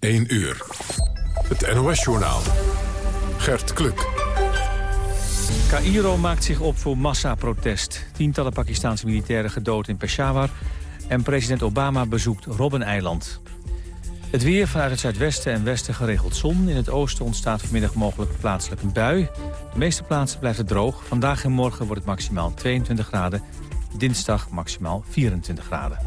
1 uur. Het NOS-journaal. Gert Kluk. Cairo maakt zich op voor massaprotest. Tientallen Pakistanse militairen gedood in Peshawar... en president Obama bezoekt Robben-eiland. Het weer vanuit het zuidwesten en westen geregeld zon. In het oosten ontstaat vanmiddag mogelijk plaatselijk een bui. De meeste plaatsen blijft het droog. Vandaag en morgen wordt het maximaal 22 graden. Dinsdag maximaal 24 graden.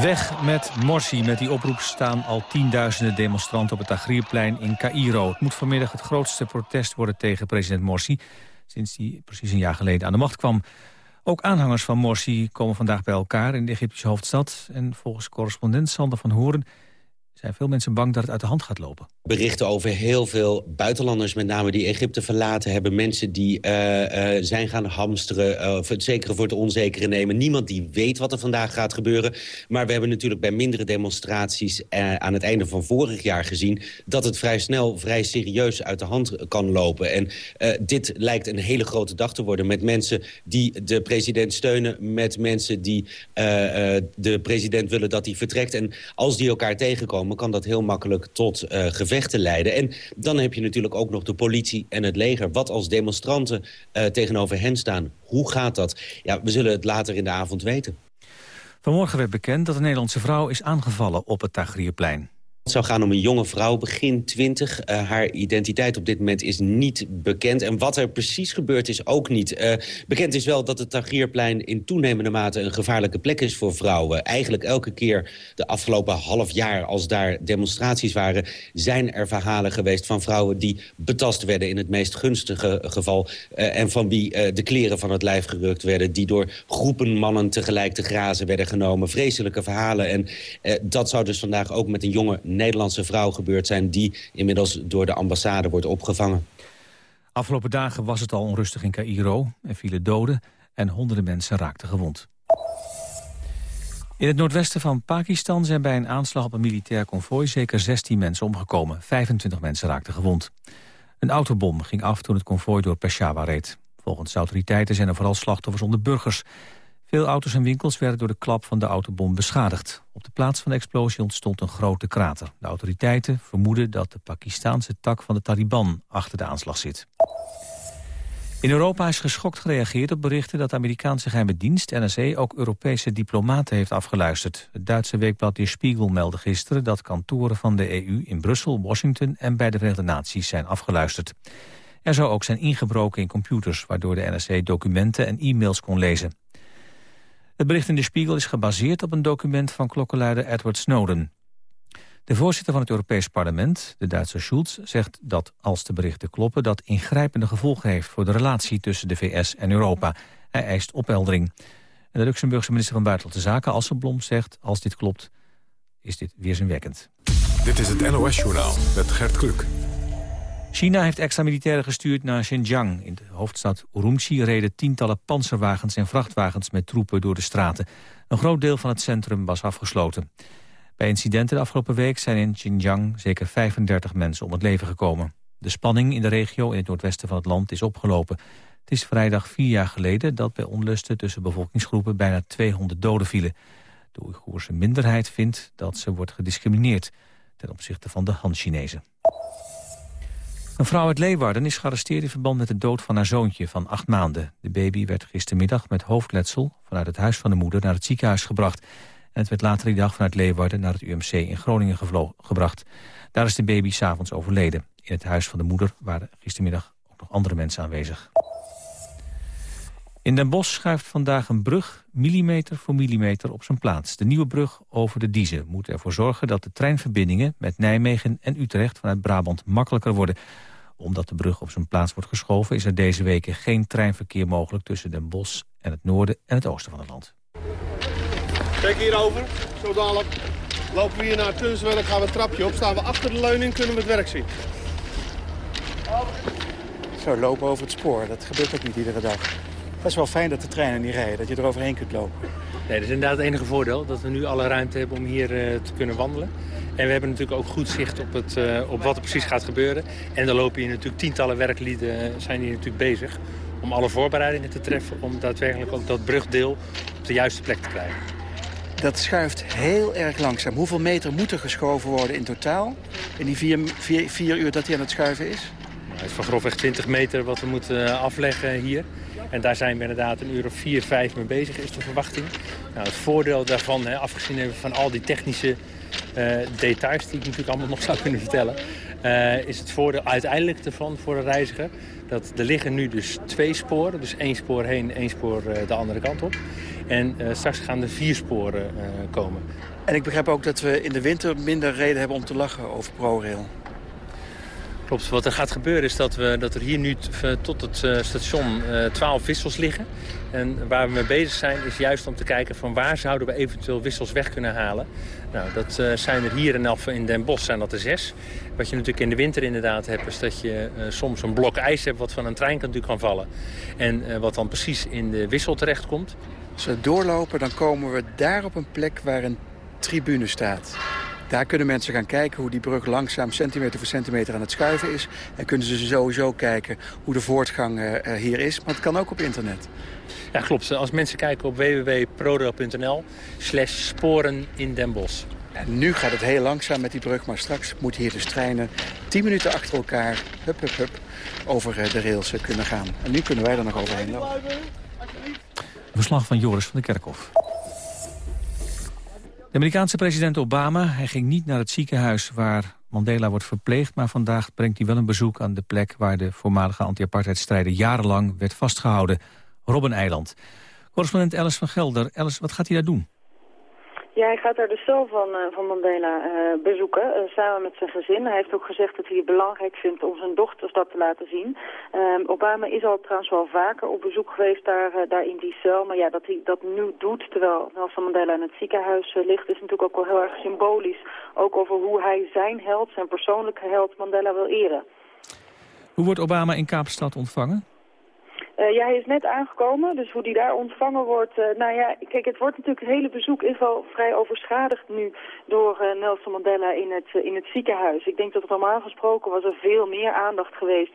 Weg met Morsi. Met die oproep staan al tienduizenden demonstranten op het Tagrierplein in Cairo. Het moet vanmiddag het grootste protest worden tegen president Morsi... sinds hij precies een jaar geleden aan de macht kwam. Ook aanhangers van Morsi komen vandaag bij elkaar in de Egyptische hoofdstad. En volgens correspondent Sander van Horen veel mensen bang dat het uit de hand gaat lopen. Berichten over heel veel buitenlanders met name die Egypte verlaten hebben. Mensen die uh, uh, zijn gaan hamsteren, uh, of het zekere voor het onzekere nemen. Niemand die weet wat er vandaag gaat gebeuren. Maar we hebben natuurlijk bij mindere demonstraties aan het einde van vorig jaar gezien... dat het vrij snel, vrij serieus uit de hand kan lopen. En dit lijkt een hele grote dag te worden met mensen die de president steunen... met mensen die de president willen dat hij vertrekt. En als die elkaar tegenkomen kan dat heel makkelijk tot uh, gevechten leiden. En dan heb je natuurlijk ook nog de politie en het leger. Wat als demonstranten uh, tegenover hen staan? Hoe gaat dat? Ja, we zullen het later in de avond weten. Vanmorgen werd bekend dat een Nederlandse vrouw is aangevallen op het Tagrierplein. Het zou gaan om een jonge vrouw, begin 20. Uh, eh, haar identiteit op dit moment is niet bekend. En wat er precies gebeurd is ook niet. Uh, bekend is wel dat het Tagierplein in toenemende mate... een gevaarlijke plek is voor vrouwen. Eigenlijk elke keer de afgelopen half jaar... als daar demonstraties waren... zijn er verhalen geweest van vrouwen die betast werden... in het meest gunstige geval. Uh, en van wie de kleren van het lijf gerukt werden... die door groepen mannen tegelijk te grazen werden genomen. Vreselijke verhalen. En dat zou dus vandaag ook met een jonge Nederlandse vrouw gebeurd zijn... die inmiddels door de ambassade wordt opgevangen. Afgelopen dagen was het al onrustig in Cairo. Er vielen doden en honderden mensen raakten gewond. In het noordwesten van Pakistan zijn bij een aanslag op een militair konvooi... zeker 16 mensen omgekomen. 25 mensen raakten gewond. Een autobom ging af toen het konvooi door Peshawar reed. Volgens de autoriteiten zijn er vooral slachtoffers onder burgers. Veel auto's en winkels werden door de klap van de autobom beschadigd. Op de plaats van de explosie ontstond een grote krater. De autoriteiten vermoeden dat de Pakistaanse tak van de Taliban achter de aanslag zit. In Europa is geschokt gereageerd op berichten dat de Amerikaanse geheime dienst NSE ook Europese diplomaten heeft afgeluisterd. Het Duitse weekblad Die Spiegel meldde gisteren dat kantoren van de EU in Brussel, Washington en bij de Verenigde Naties zijn afgeluisterd. Er zou ook zijn ingebroken in computers, waardoor de NSE documenten en e-mails kon lezen. Het bericht in de Spiegel is gebaseerd op een document van klokkenluider Edward Snowden. De voorzitter van het Europees Parlement, de Duitse Schulz, zegt dat als de berichten kloppen... dat ingrijpende gevolgen heeft voor de relatie tussen de VS en Europa. Hij eist opheldering. De Luxemburgse minister van Buitenlandse Zaken, Asselblom, zegt... als dit klopt, is dit weerzinwekkend. Dit is het NOS-journaal met Gert Kluk. China heeft extra militairen gestuurd naar Xinjiang. In de hoofdstad Urumqi reden tientallen panzerwagens en vrachtwagens met troepen door de straten. Een groot deel van het centrum was afgesloten. Bij incidenten de afgelopen week zijn in Xinjiang zeker 35 mensen om het leven gekomen. De spanning in de regio in het noordwesten van het land is opgelopen. Het is vrijdag vier jaar geleden dat bij onlusten tussen bevolkingsgroepen bijna 200 doden vielen. De Oeigoerse minderheid vindt dat ze wordt gediscrimineerd ten opzichte van de Han-Chinezen. Een vrouw uit Leeuwarden is gearresteerd in verband met de dood van haar zoontje van acht maanden. De baby werd gistermiddag met hoofdletsel vanuit het huis van de moeder naar het ziekenhuis gebracht. En het werd later die dag vanuit Leeuwarden naar het UMC in Groningen gebracht. Daar is de baby s'avonds overleden. In het huis van de moeder waren gistermiddag ook nog andere mensen aanwezig. In Den Bosch schuift vandaag een brug millimeter voor millimeter op zijn plaats. De nieuwe brug over de Diezen moet ervoor zorgen dat de treinverbindingen met Nijmegen en Utrecht vanuit Brabant makkelijker worden. Omdat de brug op zijn plaats wordt geschoven is er deze weken geen treinverkeer mogelijk tussen Den Bosch en het noorden en het oosten van het land. Kijk hierover, zo dadelijk lopen we hier naar Tunswerk, gaan we een trapje op, staan we achter de leuning, kunnen we het werk zien. Zo, lopen over het spoor, dat gebeurt ook niet iedere dag. Het is wel fijn dat de treinen niet rijden, dat je er overheen kunt lopen. Nee, dat is inderdaad het enige voordeel, dat we nu alle ruimte hebben om hier uh, te kunnen wandelen. En we hebben natuurlijk ook goed zicht op, het, uh, op wat er precies gaat gebeuren. En dan lopen hier natuurlijk tientallen werklieden, zijn hier natuurlijk bezig om alle voorbereidingen te treffen... om daadwerkelijk ook dat brugdeel op de juiste plek te krijgen. Dat schuift heel erg langzaam. Hoeveel meter moet er geschoven worden in totaal? In die vier, vier, vier uur dat hij aan het schuiven is? Nou, het is van grofweg 20 meter wat we moeten eh, afleggen hier. En daar zijn we inderdaad een uur of vier, vijf mee bezig, is de verwachting. Nou, het voordeel daarvan, hè, afgezien hebben van al die technische uh, details... die ik natuurlijk allemaal nog zou kunnen vertellen... Uh, is het voordeel uiteindelijk ervan voor een reiziger... dat er liggen nu dus twee sporen. Dus één spoor heen, één spoor uh, de andere kant op. En straks gaan er vier sporen komen. En ik begrijp ook dat we in de winter minder reden hebben om te lachen over ProRail. Klopt. Wat er gaat gebeuren is dat, we, dat er hier nu tot het uh, station uh, 12 wissels liggen. En waar we mee bezig zijn is juist om te kijken van waar zouden we eventueel wissels weg kunnen halen. Nou, dat uh, zijn er hier Alphen in Den Bosch zijn dat er zes. Wat je natuurlijk in de winter inderdaad hebt is dat je soms een blok ijs hebt wat van een trein natuurlijk kan vallen. En wat dan precies in de wissel terechtkomt. Als we doorlopen dan komen we daar op een plek waar een tribune staat. Daar kunnen mensen gaan kijken hoe die brug langzaam centimeter voor centimeter aan het schuiven is. En kunnen ze sowieso kijken hoe de voortgang uh, hier is. Maar het kan ook op internet. Ja, klopt. Als mensen kijken op www.prorail.nl slash sporen in Den Bosch. En nu gaat het heel langzaam met die brug, maar straks moeten hier dus treinen 10 minuten achter elkaar, hup, hup, hup, over de rails kunnen gaan. En nu kunnen wij er nog overheen lopen. Verslag van Joris van de Kerkhof. De Amerikaanse president Obama hij ging niet naar het ziekenhuis waar Mandela wordt verpleegd... maar vandaag brengt hij wel een bezoek aan de plek... waar de voormalige anti-apartheidstrijder jarenlang werd vastgehouden. Robben-eiland. Correspondent Alice van Gelder. Alice, wat gaat hij daar doen? Ja, hij gaat daar de cel van, uh, van Mandela uh, bezoeken, uh, samen met zijn gezin. Hij heeft ook gezegd dat hij het belangrijk vindt om zijn dochters dat te laten zien. Ehm, Obama is al trouwens wel vaker op bezoek geweest daar, daar in die cel. Maar ja, dat hij dat nu doet, terwijl Nelson Mandela in het ziekenhuis ligt... is natuurlijk ook wel heel erg symbolisch. Ook over hoe hij zijn held, zijn persoonlijke held, Mandela wil eren. Hoe wordt Obama in Kaapstad ontvangen? Uh, hij is net aangekomen, dus hoe die daar ontvangen wordt... Uh, nou ja, kijk, het wordt natuurlijk het hele bezoek is vrij overschadigd nu... door uh, Nelson Mandela in het, in het ziekenhuis. Ik denk dat normaal gesproken was er veel meer aandacht geweest...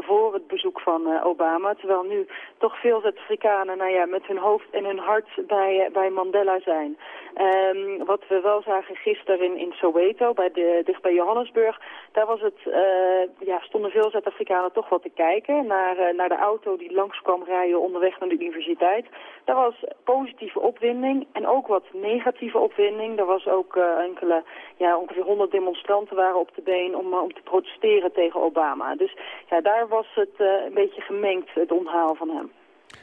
voor het bezoek van Obama. Terwijl nu toch veel Zuid-Afrikanen nou ja, met hun hoofd en hun hart bij, bij Mandela zijn. Um, wat we wel zagen gisteren in, in Soweto, bij de, dicht bij Johannesburg... daar was het, ja, stonden veel Zuid-Afrikanen toch wel te kijken naar, naar de auto... die langs kwam rijden onderweg naar de universiteit. Daar was positieve opwinding en ook wat negatieve opwinding. Er was ook uh, enkele, ja, ongeveer 100 demonstranten waren op de been om, uh, om te protesteren tegen Obama. Dus ja, daar was het uh, een beetje gemengd, het onthaal van hem.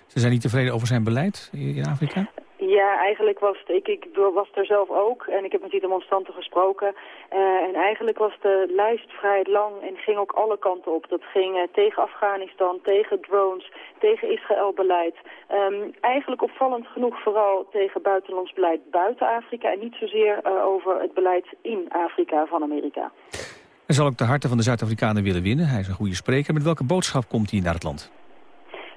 Ze zijn niet tevreden over zijn beleid in Afrika? Ja, eigenlijk was het, ik, was er zelf ook en ik heb met die demonstranten gesproken. Uh, en eigenlijk was de lijst vrij lang en ging ook alle kanten op. Dat ging uh, tegen Afghanistan, tegen drones, tegen Israël-beleid. Um, eigenlijk opvallend genoeg vooral tegen buitenlands beleid buiten Afrika... en niet zozeer uh, over het beleid in Afrika van Amerika. Hij zal ook de harten van de Zuid-Afrikanen willen winnen. Hij is een goede spreker. Met welke boodschap komt hij naar het land?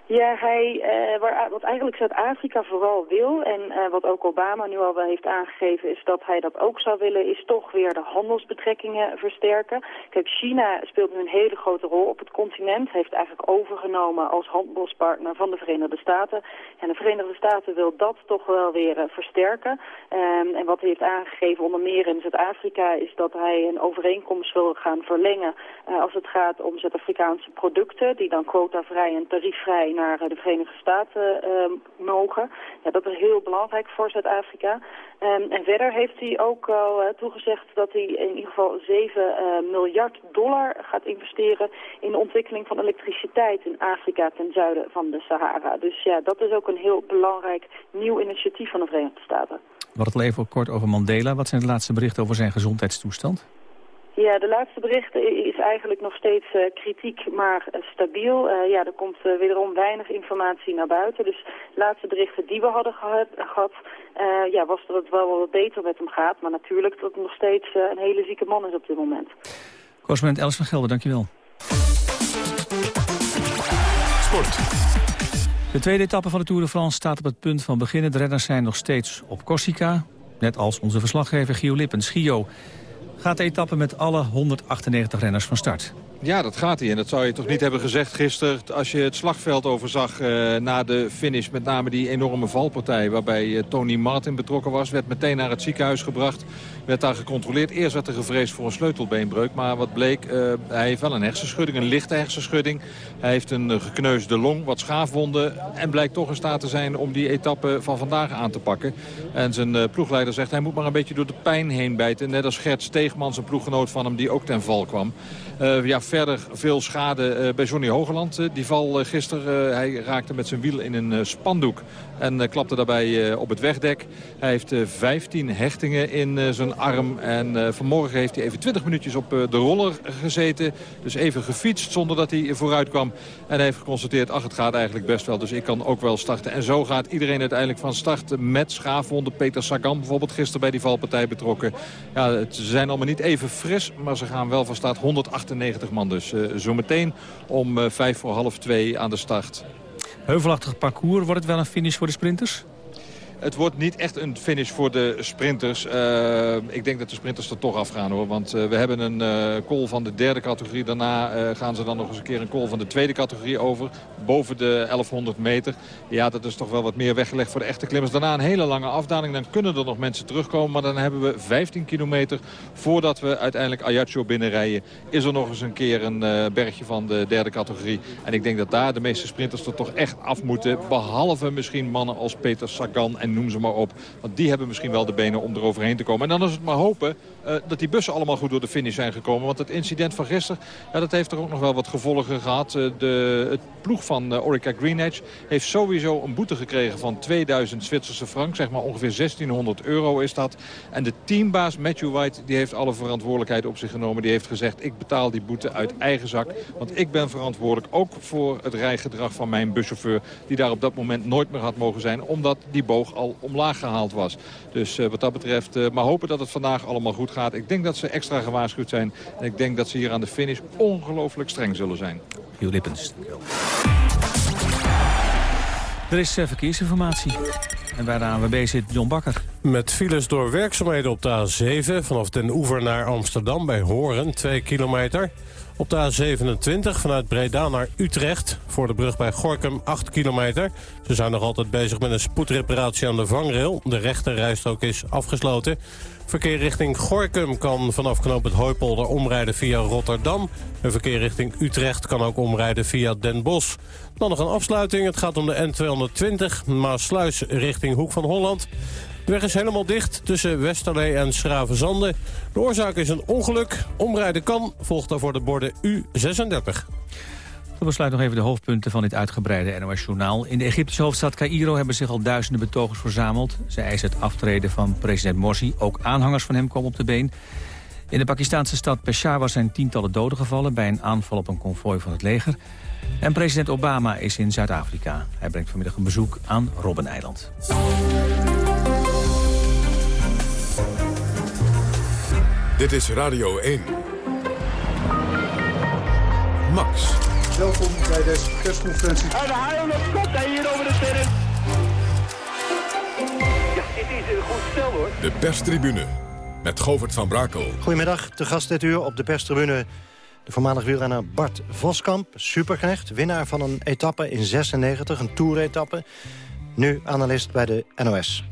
Ja, hij, uh, waar, wat eigenlijk Zuid-Afrika vooral wil en uh, wat ook Obama nu al wel heeft aangegeven is dat hij dat ook zou willen, is toch weer de handelsbetrekkingen versterken. Kijk, China speelt nu een hele grote rol op het continent, heeft eigenlijk overgenomen als handelspartner van de Verenigde Staten. En de Verenigde Staten wil dat toch wel weer uh, versterken. Um, en wat hij heeft aangegeven onder meer in Zuid-Afrika is dat hij een overeenkomst wil gaan verlengen als het gaat om Zuid-Afrikaanse producten, die dan quotavrij en tariefvrij naar de Verenigde Staten uh, mogen. Ja, dat is heel belangrijk voor Zuid-Afrika. Um, en verder heeft hij ook al uh, toegezegd dat hij in ieder geval 7 uh, miljard dollar gaat investeren in de ontwikkeling van elektriciteit in Afrika ten zuiden van de Sahara. Dus ja, dat is ook een heel belangrijk nieuw initiatief van de Verenigde Staten. We het al even kort over Mandela. Wat zijn de laatste berichten over zijn gezondheidstoestand? Ja, de laatste berichten is eigenlijk nog steeds uh, kritiek, maar uh, stabiel. Uh, ja, er komt wederom weinig informatie naar buiten. Dus de laatste berichten die we hadden gehad, gehad ja, was dat het wel wat beter met hem gaat. Maar natuurlijk dat het nog steeds een hele zieke man is op dit moment. Correspondent Els van Gelder, dankjewel. Sport. De tweede etappe van de Tour de France staat op het punt van beginnen. De renners zijn nog steeds op Corsica. Net als onze verslaggever Gio Lippens. Gio, gaat de etappe met alle 198 renners van start. Ja, dat gaat hij. En dat zou je toch niet hebben gezegd gisteren... als je het slagveld overzag uh, na de finish. Met name die enorme valpartij waarbij uh, Tony Martin betrokken was. Werd meteen naar het ziekenhuis gebracht. Werd daar gecontroleerd. Eerst werd er gevreesd voor een sleutelbeenbreuk. Maar wat bleek, uh, hij heeft wel een hersenschudding. Een lichte hersenschudding. Hij heeft een gekneusde long, wat schaafwonden. En blijkt toch in staat te zijn om die etappe van vandaag aan te pakken. En zijn ploegleider zegt hij moet maar een beetje door de pijn heen bijten. Net als Gert Steegman, zijn ploeggenoot van hem, die ook ten val kwam. Uh, ja, verder veel schade uh, bij Johnny Hogeland. Uh, die val gisteren, hij raakte met zijn wiel in een spandoek. En klapte daarbij op het wegdek. Hij heeft 15 hechtingen in zijn arm. En vanmorgen heeft hij even 20 minuutjes op de roller gezeten. Dus even gefietst zonder dat hij vooruit kwam. En hij heeft geconstateerd, ach het gaat eigenlijk best wel. Dus ik kan ook wel starten. En zo gaat iedereen uiteindelijk van start met schaafwonden. Peter Sagan bijvoorbeeld gisteren bij die valpartij betrokken. Ja, ze zijn allemaal niet even fris, maar ze gaan wel van start 198 man dus. Zometeen om vijf voor half twee aan de start. Heuvelachtig parcours, wordt het wel een finish voor de sprinters? Het wordt niet echt een finish voor de sprinters. Uh, ik denk dat de sprinters er toch afgaan hoor. Want uh, we hebben een uh, call van de derde categorie. Daarna gaan ze dan nog eens een keer een call van de tweede categorie over. Boven de 1100 meter. Ja, dat is toch wel wat meer weggelegd voor de echte klimmers. Daarna een hele lange afdaling. Dan kunnen er nog mensen terugkomen. Maar dan hebben we 15 kilometer voordat we uiteindelijk Ajaccio binnenrijden. Is er nog eens een keer een bergje van de derde categorie. En ik denk dat daar de meeste sprinters er toch echt af moeten. Behalve misschien mannen als Peter Sagan en noem ze maar op. Want die hebben misschien wel de benen om eroverheen te komen. En dan is het maar hopen uh, dat die bussen allemaal goed door de finish zijn gekomen. Want het incident van gisteren, ja, dat heeft er ook nog wel wat gevolgen gehad. Uh, de, het ploeg van uh, Orica Greenedge heeft sowieso een boete gekregen van 2000 Zwitserse frank. Zeg maar ongeveer 1600 euro is dat. En de teambaas Matthew White die heeft alle verantwoordelijkheid op zich genomen. Die heeft gezegd, ik betaal die boete uit eigen zak. Want ik ben verantwoordelijk ook voor het rijgedrag van mijn buschauffeur. Die daar op dat moment nooit meer had mogen zijn. Omdat die boog al omlaag gehaald was. Dus wat dat betreft, maar hopen dat het vandaag allemaal goed gaat. Ik denk dat ze extra gewaarschuwd zijn. En ik denk dat ze hier aan de finish ongelooflijk streng zullen zijn. Hugh Lippens. Er is uh, verkeersinformatie. En bij de ANWB zit John Bakker. Met files door werkzaamheden op de A7... vanaf Den Oever naar Amsterdam bij Horen, 2 kilometer. Op de A27 vanuit Breda naar Utrecht. Voor de brug bij Gorkum 8 kilometer. Ze zijn nog altijd bezig met een spoedreparatie aan de vangrail. De rechterrijstrook is afgesloten. Verkeer richting Gorkum kan vanaf knoop het Hooipolder omrijden via Rotterdam. En verkeer richting Utrecht kan ook omrijden via Den Bosch. Dan nog een afsluiting. Het gaat om de N220 Maasluis richting Hoek van Holland. De weg is helemaal dicht tussen Westerlee en Schravenzande. De oorzaak is een ongeluk. Omrijden kan, volgt daarvoor de borden U36. We besluiten nog even de hoofdpunten van dit uitgebreide NOS-journaal. In de Egyptische hoofdstad Cairo hebben zich al duizenden betogers verzameld. Ze eisen het aftreden van president Morsi. Ook aanhangers van hem komen op de been. In de Pakistanse stad Peshawar zijn tientallen doden gevallen... bij een aanval op een konvooi van het leger. En president Obama is in Zuid-Afrika. Hij brengt vanmiddag een bezoek aan Robben-eiland. Dit is Radio 1. Max. Welkom bij deze persconferentie. En de haal komt hij hier over de terrein. Ja, dit is een goed stel hoor. De perstribune met Govert van Brakel. Goedemiddag, te gast dit uur op de perstribune... de voormalig wielrenner Bart Voskamp, superknecht... winnaar van een etappe in 96, een toeretappe. Nu analist bij de NOS.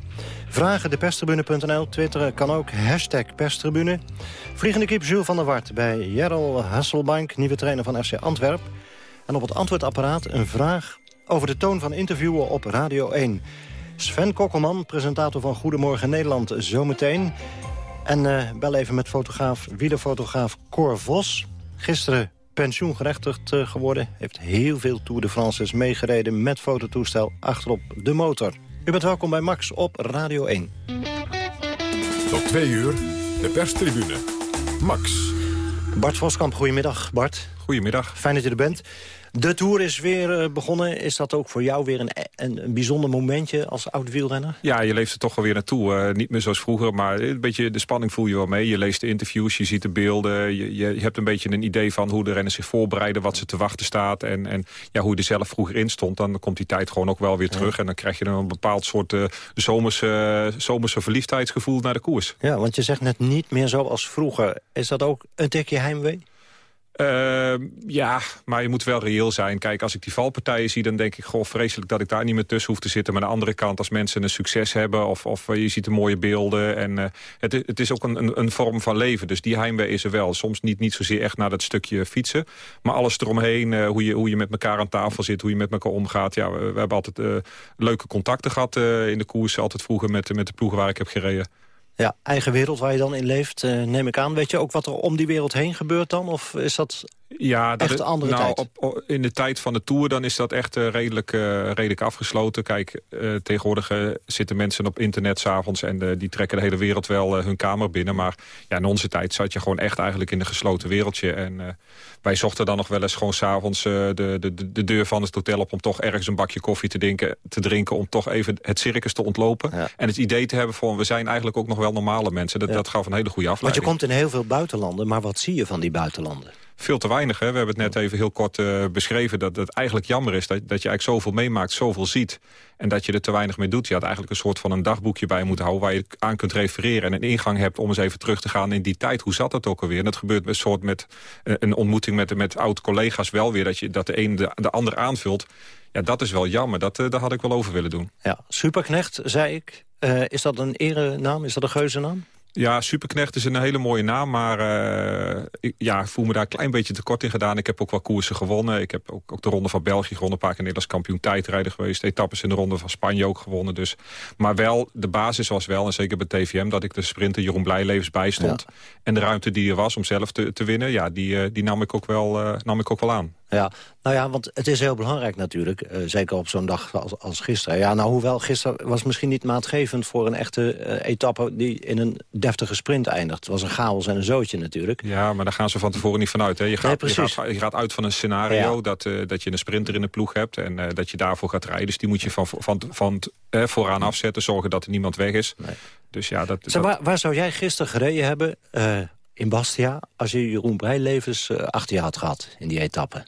Vragen deperstribune.nl, twitteren kan ook, hashtag perstribune. Vliegende kip Jules van der Wart bij Jerrel Hasselbank... nieuwe trainer van FC Antwerp. En op het antwoordapparaat een vraag over de toon van interviewen op Radio 1. Sven Kokkelman, presentator van Goedemorgen Nederland, zometeen. En uh, bel even met fotograaf, wielerfotograaf Cor Vos. Gisteren pensioengerechtigd uh, geworden. Heeft heel veel Tour de France's meegereden met fototoestel achterop de motor. U bent welkom bij Max op Radio 1. Tot twee uur, de perstribune. Max. Bart Voskamp, goedemiddag Bart. Goedemiddag. Fijn dat je er bent. De Tour is weer eh, begonnen. Is dat ook voor jou weer een, een, een bijzonder momentje als oud-wielrenner? Ja, je leeft er toch wel weer naartoe. Uh, niet meer zoals vroeger, maar een beetje de spanning voel je wel mee. Je leest de interviews, je ziet de beelden. Je, je, hebt een beetje een idee van hoe de renners zich voorbereiden... wat ze te wachten staat en, en ja, hoe je er zelf vroeger in stond. Dan komt die tijd gewoon ook wel weer terug. En dan krijg je een bepaald soort uh, zomerse, zomerse verliefdheidsgevoel naar de koers. Ja, want je zegt net niet meer zoals vroeger. Is dat ook een tikje heimwee? Uh, ja, maar je moet wel reëel zijn. Kijk, als ik die valpartijen zie, dan denk ik... goh, vreselijk dat ik daar niet meer tussen hoef te zitten. Maar aan de andere kant, als mensen een succes hebben... of, of uh, je ziet de mooie beelden... en uh, het, het, is ook een, een, vorm van leven. Dus die heimwee is er wel. Soms niet, niet zozeer echt naar dat stukje fietsen. Maar alles eromheen, uh, hoe, je, hoe je met elkaar aan tafel zit... hoe je met elkaar omgaat. Ja, we, we hebben altijd leuke contacten gehad in de koers. Altijd vroeger met, met de ploegen waar ik heb gereden. Ja, eigen wereld waar je dan in leeft, neem ik aan. Weet je ook wat er om die wereld heen gebeurt dan? Of is dat ja, dat echt een andere nou, tijd? Op, op, in de tijd van de Tour dan is dat echt uh, redelijk, uh, redelijk afgesloten. Kijk, uh, tegenwoordig zitten mensen op internet s'avonds... en die trekken de hele wereld wel hun kamer binnen. Maar ja, in onze tijd zat je gewoon echt eigenlijk in een gesloten wereldje. En wij zochten dan nog wel eens gewoon s'avonds de, de, de deur van het hotel op... om toch ergens een bakje koffie te drinken, te drinken om toch even het circus te ontlopen. Ja. En het idee te hebben van, we zijn eigenlijk ook nog wel normale mensen. Dat, ja. dat gaf een hele goede afleiding. Want je komt in heel veel buitenlanden, maar wat zie je van die buitenlanden? Veel te weinig. Hè? We hebben het net even heel kort uh, beschreven... dat het eigenlijk jammer is dat, dat je eigenlijk zoveel meemaakt, zoveel ziet... en dat je er te weinig mee doet. Je had eigenlijk een soort van een dagboekje bij moeten houden... waar je aan kunt refereren en een ingang hebt om eens even terug te gaan in die tijd. Hoe zat dat ook alweer? En dat gebeurt een soort met uh, een ontmoeting met, met oud-collega's wel weer... dat, je, dat de een de, de ander aanvult. Ja, dat is wel jammer. Dat, uh, daar had ik wel over willen doen. Ja, Superknecht, zei ik. is dat een erenaam? Is dat een geuzennaam? Ja, Superknecht is een hele mooie naam, maar uh, ik ja, voel me daar een klein beetje tekort in gedaan. Ik heb ook wel koersen gewonnen. Ik heb ook, ook de Ronde van België gewonnen, een paar keer Nederlands kampioen tijdrijden geweest. Etappes in de Ronde van Spanje ook gewonnen. Dus. Maar wel, de basis was wel, en zeker bij TVM, dat ik de sprinter Jeroen Blijlevens bijstond. Ja. En de ruimte die er was om zelf te, te winnen, ja, die, uh, die nam, ik ook wel, uh, nam ik ook wel aan. Ja, nou ja, want het is heel belangrijk natuurlijk. Uh, zeker op zo'n dag als, als gisteren. Ja, nou, hoewel gisteren was misschien niet maatgevend voor een echte uh, etappe... die in een deftige sprint eindigt. Het was een chaos en een zootje natuurlijk. Ja, maar daar gaan ze van tevoren niet vanuit. Hè. Je, gaat, nee, je, gaat, je gaat uit van een scenario ja. dat, uh, dat je een sprinter in de ploeg hebt... en dat je daarvoor gaat rijden. Dus die moet je van, van, van vooraan afzetten. Zorgen dat er niemand weg is. Nee. Dus ja, dat, Zeg, waar, waar, zou jij gisteren gereden hebben in Bastia... als je Jeroen Breilevens achter je had gehad in die etappe?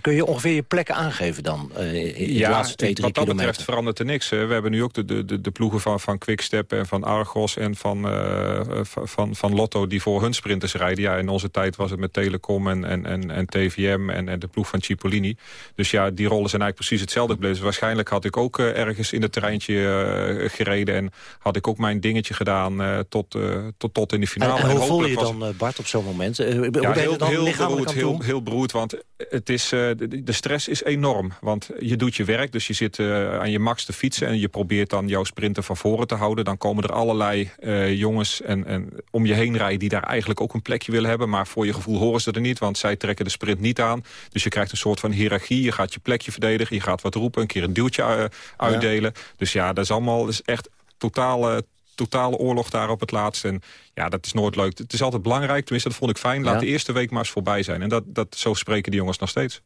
Kun je ongeveer je plekken aangeven dan uh, in ja, de laatste twee, drie wat dat kilometer? betreft verandert er niks. Hè. We hebben nu ook de, de, de ploegen van, van Quickstep en van Argos en van, uh, van, van Lotto die voor hun sprinters rijden. Ja, in onze tijd was het met Telecom en, en, en, en TVM en, en de ploeg van Cipollini. Dus ja, die rollen zijn eigenlijk precies hetzelfde gebleven. Waarschijnlijk had ik ook uh, ergens in het terreintje gereden en had ik ook mijn dingetje gedaan tot, tot, tot in de finale. En, en hoe voel je je dan, Bart, op zo'n moment? ja, hoe heel, heel, beroerd, heel, heel beroerd, want het is de, de stress is enorm. Want je doet je werk, dus je zit uh, aan je max te fietsen... en je probeert dan jouw sprinter van voren te houden. Dan komen er allerlei uh, jongens en, en om je heen rijden... die daar eigenlijk ook een plekje willen hebben. Maar voor je gevoel horen ze er niet, want zij trekken de sprint niet aan. Dus je krijgt een soort van hiërarchie. Je gaat je plekje verdedigen, je gaat wat roepen... een keer een duwtje uh, uitdelen. Ja. Dus ja, dat is allemaal dat is echt totale totale oorlog daar op het laatst. En ja, dat is nooit leuk. Het is altijd belangrijk, tenminste dat vond ik fijn. Laat ja. de eerste week maar eens voorbij zijn. En dat, dat, zo spreken die jongens nog steeds.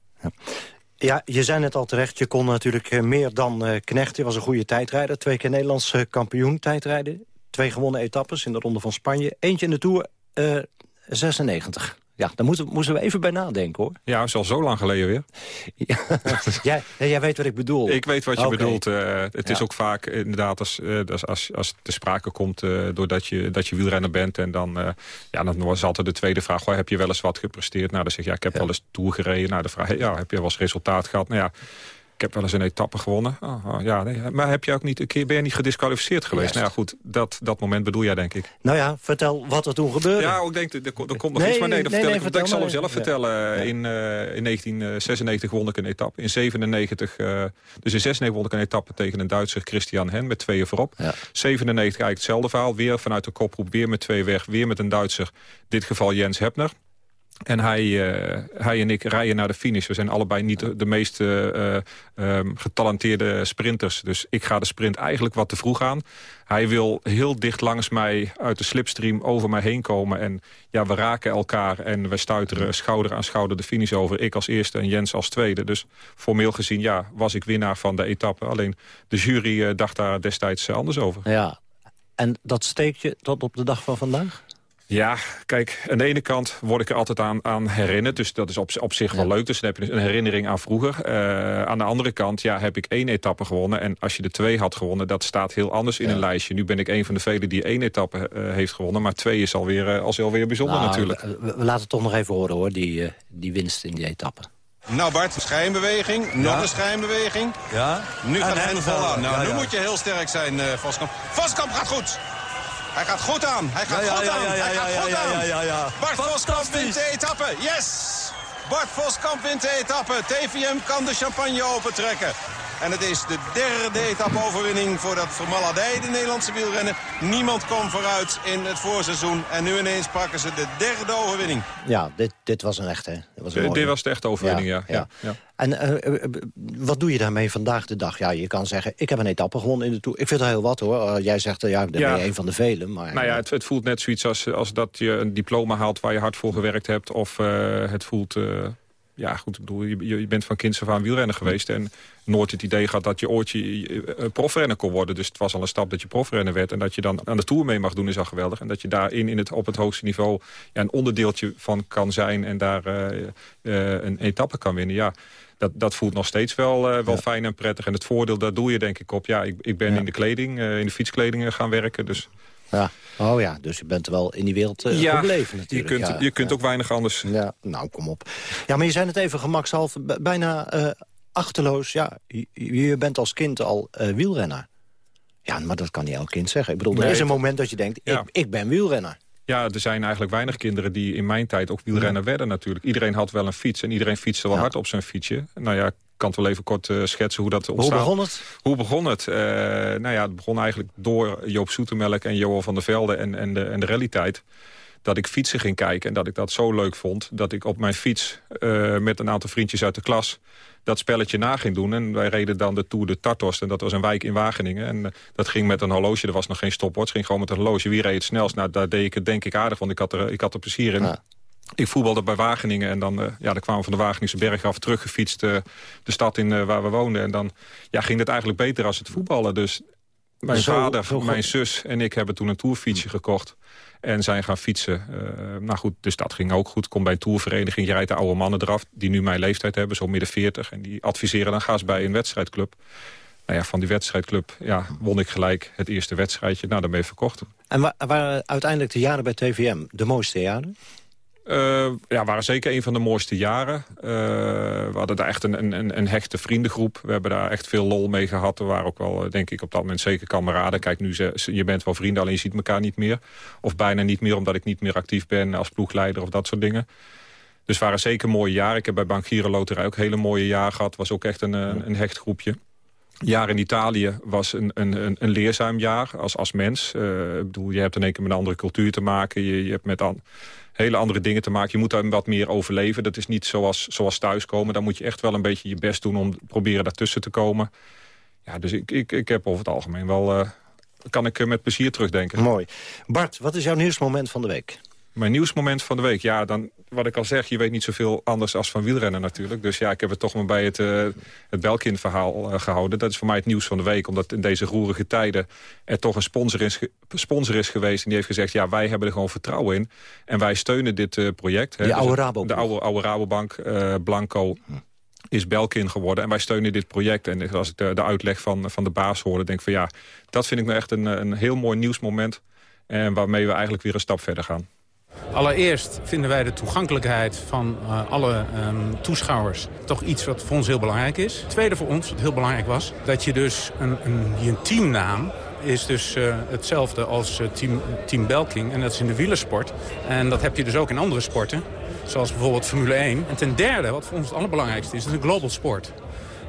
Ja. Je zei net al terecht, je kon natuurlijk meer dan uh, Knecht. Je was een goede tijdrijder, twee keer Nederlands uh, kampioen tijdrijden. Twee gewonnen etappes in de Ronde van Spanje. Eentje in de Tour, uh, 96. Ja, daar moeten, moesten we even bij nadenken, hoor. Ja, is al zo lang geleden weer. Ja, jij, jij weet wat ik bedoel. Ik weet wat je okay. bedoelt. Uh, het ja. is ook vaak inderdaad als, uh, als, als het te sprake komt... Uh, doordat je, dat je wielrenner bent. En dan, ja, dan was altijd de tweede vraag... Goh, heb je wel eens wat gepresteerd? Nou, dan zeg je, ja, ik heb ja. wel eens Tour gereden. Nou, de vraag, ja, heb je wel eens resultaat gehad? Nou ja, ik heb wel eens een etappe gewonnen. Oh, oh, ja, nee. Maar heb je ook niet, een keer, ben je niet gedisqualificeerd geweest? Juist. Nou ja, goed, dat, dat moment bedoel jij, denk ik. Nou ja, vertel wat er toen gebeurde. Ja, ik denk, er, er komt nog nee, iets. Maar nee, nee, vertel ik, vertel ik zal hem zelf vertellen. In, uh, in 1996 won ik een etappe. In 97, uh, dus in 96 won ik een etappe tegen een Duitser, Christian Hen, met tweeën voorop. Ja. 97 eigenlijk hetzelfde verhaal. Weer vanuit de kopgroep, weer met twee weg. Weer met een Duitser, dit geval Jens Hebner. En hij, uh, hij en ik rijden naar de finish. We zijn allebei niet de, meest uh, um, getalenteerde sprinters. Dus ik ga de sprint eigenlijk wat te vroeg aan. Hij wil heel dicht langs mij uit de slipstream over mij heen komen. En ja, we raken elkaar en we stuiteren schouder aan schouder de finish over. Ik als eerste en Jens als tweede. Dus formeel gezien ja, was ik winnaar van de etappe. Alleen de jury dacht daar destijds anders over. Ja, en dat steekt je tot op de dag van vandaag? Ja, kijk, aan de ene kant word ik er altijd aan, aan herinnerd. Dus dat is op, op zich wel leuk. Dus dan heb je een herinnering aan vroeger. Uh, aan de andere kant ja, heb ik één etappe gewonnen. En als je de twee had gewonnen, dat staat heel anders in een lijstje. Nu ben ik een van de velen die één etappe uh, heeft gewonnen. Maar twee is alweer, uh, als alweer bijzonder nou, natuurlijk. We, we, laten het toch nog even horen, hoor, die, die winst in die etappe. Nou Bart, schijnbeweging, nog een schijnbeweging. Ja. Nu gaat hij vol aan. Nou, ja, nu ja. moet je heel sterk zijn, uh, Voskamp. Voskamp gaat goed. Hij gaat goed aan. Hij gaat goed aan. Hij gaat goed aan. Bart Voskamp wint de etappe. Yes! Bart Voskamp wint de etappe. TVM kan de champagne opentrekken. En het is de derde etappe-overwinning voor dat vermaladijde Nederlandse wielrennen. Niemand kwam vooruit in het voorseizoen. En nu ineens pakken ze de derde overwinning. Ja, dit, dit was een echte. hè? Dit was, een Dit was de echte overwinning, ja. ja. ja. En uh, uh, wat doe je daarmee vandaag de dag? Ja, je kan zeggen, ik heb een etappe gewonnen in de Tour. Ik vind dat heel wat, hoor. Uh, jij zegt, ja, dan Ja. ben je een van de velen. Maar, Nou ja, het, het voelt net zoiets als, als dat je een diploma haalt waar je hard voor gewerkt hebt. Of eh, het voelt... ja, goed, ik bedoel, je, je bent van kinds af aan wielrenner geweest... en nooit het idee gehad dat je ooit je, je- eh, profrenner kon worden. Dus het was al een stap dat je profrenner werd. En dat je dan aan de Tour mee mag doen is al geweldig. En dat je daarin in het, op het hoogste niveau ja, een onderdeeltje van kan zijn... en daar eh, eh, een etappe kan winnen, ja... Dat, dat voelt nog steeds wel, wel fijn en prettig. En het voordeel, daar doe je denk ik op. Ja, ik, ik ben in de kleding, in de fietskleding gaan werken. Dus Ja. Oh ja, dus je bent er wel in die wereld uh, Ja, gebleven je natuurlijk. kunt, ja, je kunt ja. ook weinig anders. Ja, nou, kom op. Ja, maar je zei het even gemakshalve, bijna eh, achterloos. Ja, je, je bent als kind al eh, wielrenner. Ja, maar dat kan niet elk kind zeggen. Ik bedoel, er is een moment dat je denkt, Ja. ik, ik ben wielrenner. Ja, er zijn eigenlijk weinig kinderen die in mijn tijd ook wielrenner werden natuurlijk. Iedereen had wel een fiets en iedereen fietste wel hard op zijn fietsje. Nou ja, kan het wel even kort eh, schetsen hoe dat Hoe ontstaat. begon het? Hoe begon het? Eh, nou ja, het begon eigenlijk door Joop Zoetemelk en Johan van der Velde en, en, de, en de rallytijd. Dat ik fietsen ging kijken en dat ik dat zo leuk vond... dat ik op mijn fiets eh, met een aantal vriendjes uit de klas dat spelletje na ging doen. En wij reden dan de Tour de Tartost. En dat was een wijk in Wageningen. En dat ging met een horloge. Er was nog geen stopwatch. ging gewoon met een horloge. Wie reed het snelst? Nou, daar deed ik het denk ik aardig. Want ik had er, ik had er plezier in. Ik voetbalde bij Wageningen. En dan, eh, ja, dan kwamen we van de Wageningse berg af. Teruggefietst eh, de stad in eh, waar we woonden. En dan ja, ging het eigenlijk beter als het voetballen. Dus mijn Zo- vader, zo mijn zus en ik hebben toen een tourfietsje gekocht. En zijn gaan fietsen. Nou goed, dus dat ging ook goed. Kom bij een tourvereniging, je rijdt de oude mannen eraf... die nu mijn leeftijd hebben, zo midden 40. En die adviseren dan ga eens bij een wedstrijdclub. Nou ja, van die wedstrijdclub ja, won ik gelijk het eerste wedstrijdje. Nou, daarmee verkocht. En wa waren uiteindelijk de jaren bij TVM de mooiste jaren? Eh, ja, waren zeker een van de mooiste jaren. Eh, we hadden daar echt een, een, een hechte vriendengroep. We hebben daar echt veel lol mee gehad. We waren ook wel, eh, denk ik, op dat moment zeker kameraden. Kijk, nu ze, je bent wel vrienden, alleen je ziet elkaar niet meer. Of bijna niet meer, omdat ik niet meer actief ben als ploegleider of dat soort dingen. Dus het waren zeker mooie jaren. Ik heb bij Bank Giro Loterij ook hele mooie jaren gehad. was ook echt een, een, een hecht groepje. jaar in Italië was een, een, een, een leerzaam jaar als, als mens. Ik bedoel, je hebt in één keer met een andere cultuur te maken. Je, je hebt met an, hele andere dingen te maken. Je moet daar wat meer overleven. Dat is niet zoals, zoals thuiskomen. Dan moet je echt wel een beetje je best doen om proberen daartussen te komen. Ja, dus ik, ik, ik heb over het algemeen wel... eh, kan ik eh, met plezier terugdenken. Mooi. Bart, wat is jouw nieuwsmoment van de week? Mijn nieuwsmoment van de week, ja, dan, wat ik al zeg... je weet niet zoveel anders als van wielrennen natuurlijk. Dus ja, ik heb het toch maar bij het, eh het Belkin-verhaal eh, gehouden. Dat is voor mij het nieuws van de week. Omdat in deze roerige tijden er toch een sponsor is, sponsor is geweest... en die heeft gezegd, ja, wij hebben er gewoon vertrouwen in. En wij steunen dit eh, project. hè. Die Dus oude Rabobank. De oude, oude Rabobank, Blanco is Belkin geworden. En wij steunen dit project. En als ik de, de uitleg van, van de baas hoorde, denk ik van ja... dat vind ik nou echt een, een heel mooi nieuwsmoment. En waarmee we eigenlijk weer een stap verder gaan. Allereerst vinden wij de toegankelijkheid van uh, alle um, toeschouwers toch iets wat voor ons heel belangrijk is. Tweede voor ons, wat heel belangrijk was, dat je dus een, een, teamnaam is dus uh, hetzelfde als uh, team, team Belking. En dat is in de wielersport. En dat heb je dus ook in andere sporten. Zoals bijvoorbeeld Formule 1. En ten derde, wat voor ons het allerbelangrijkste is, is een global sport.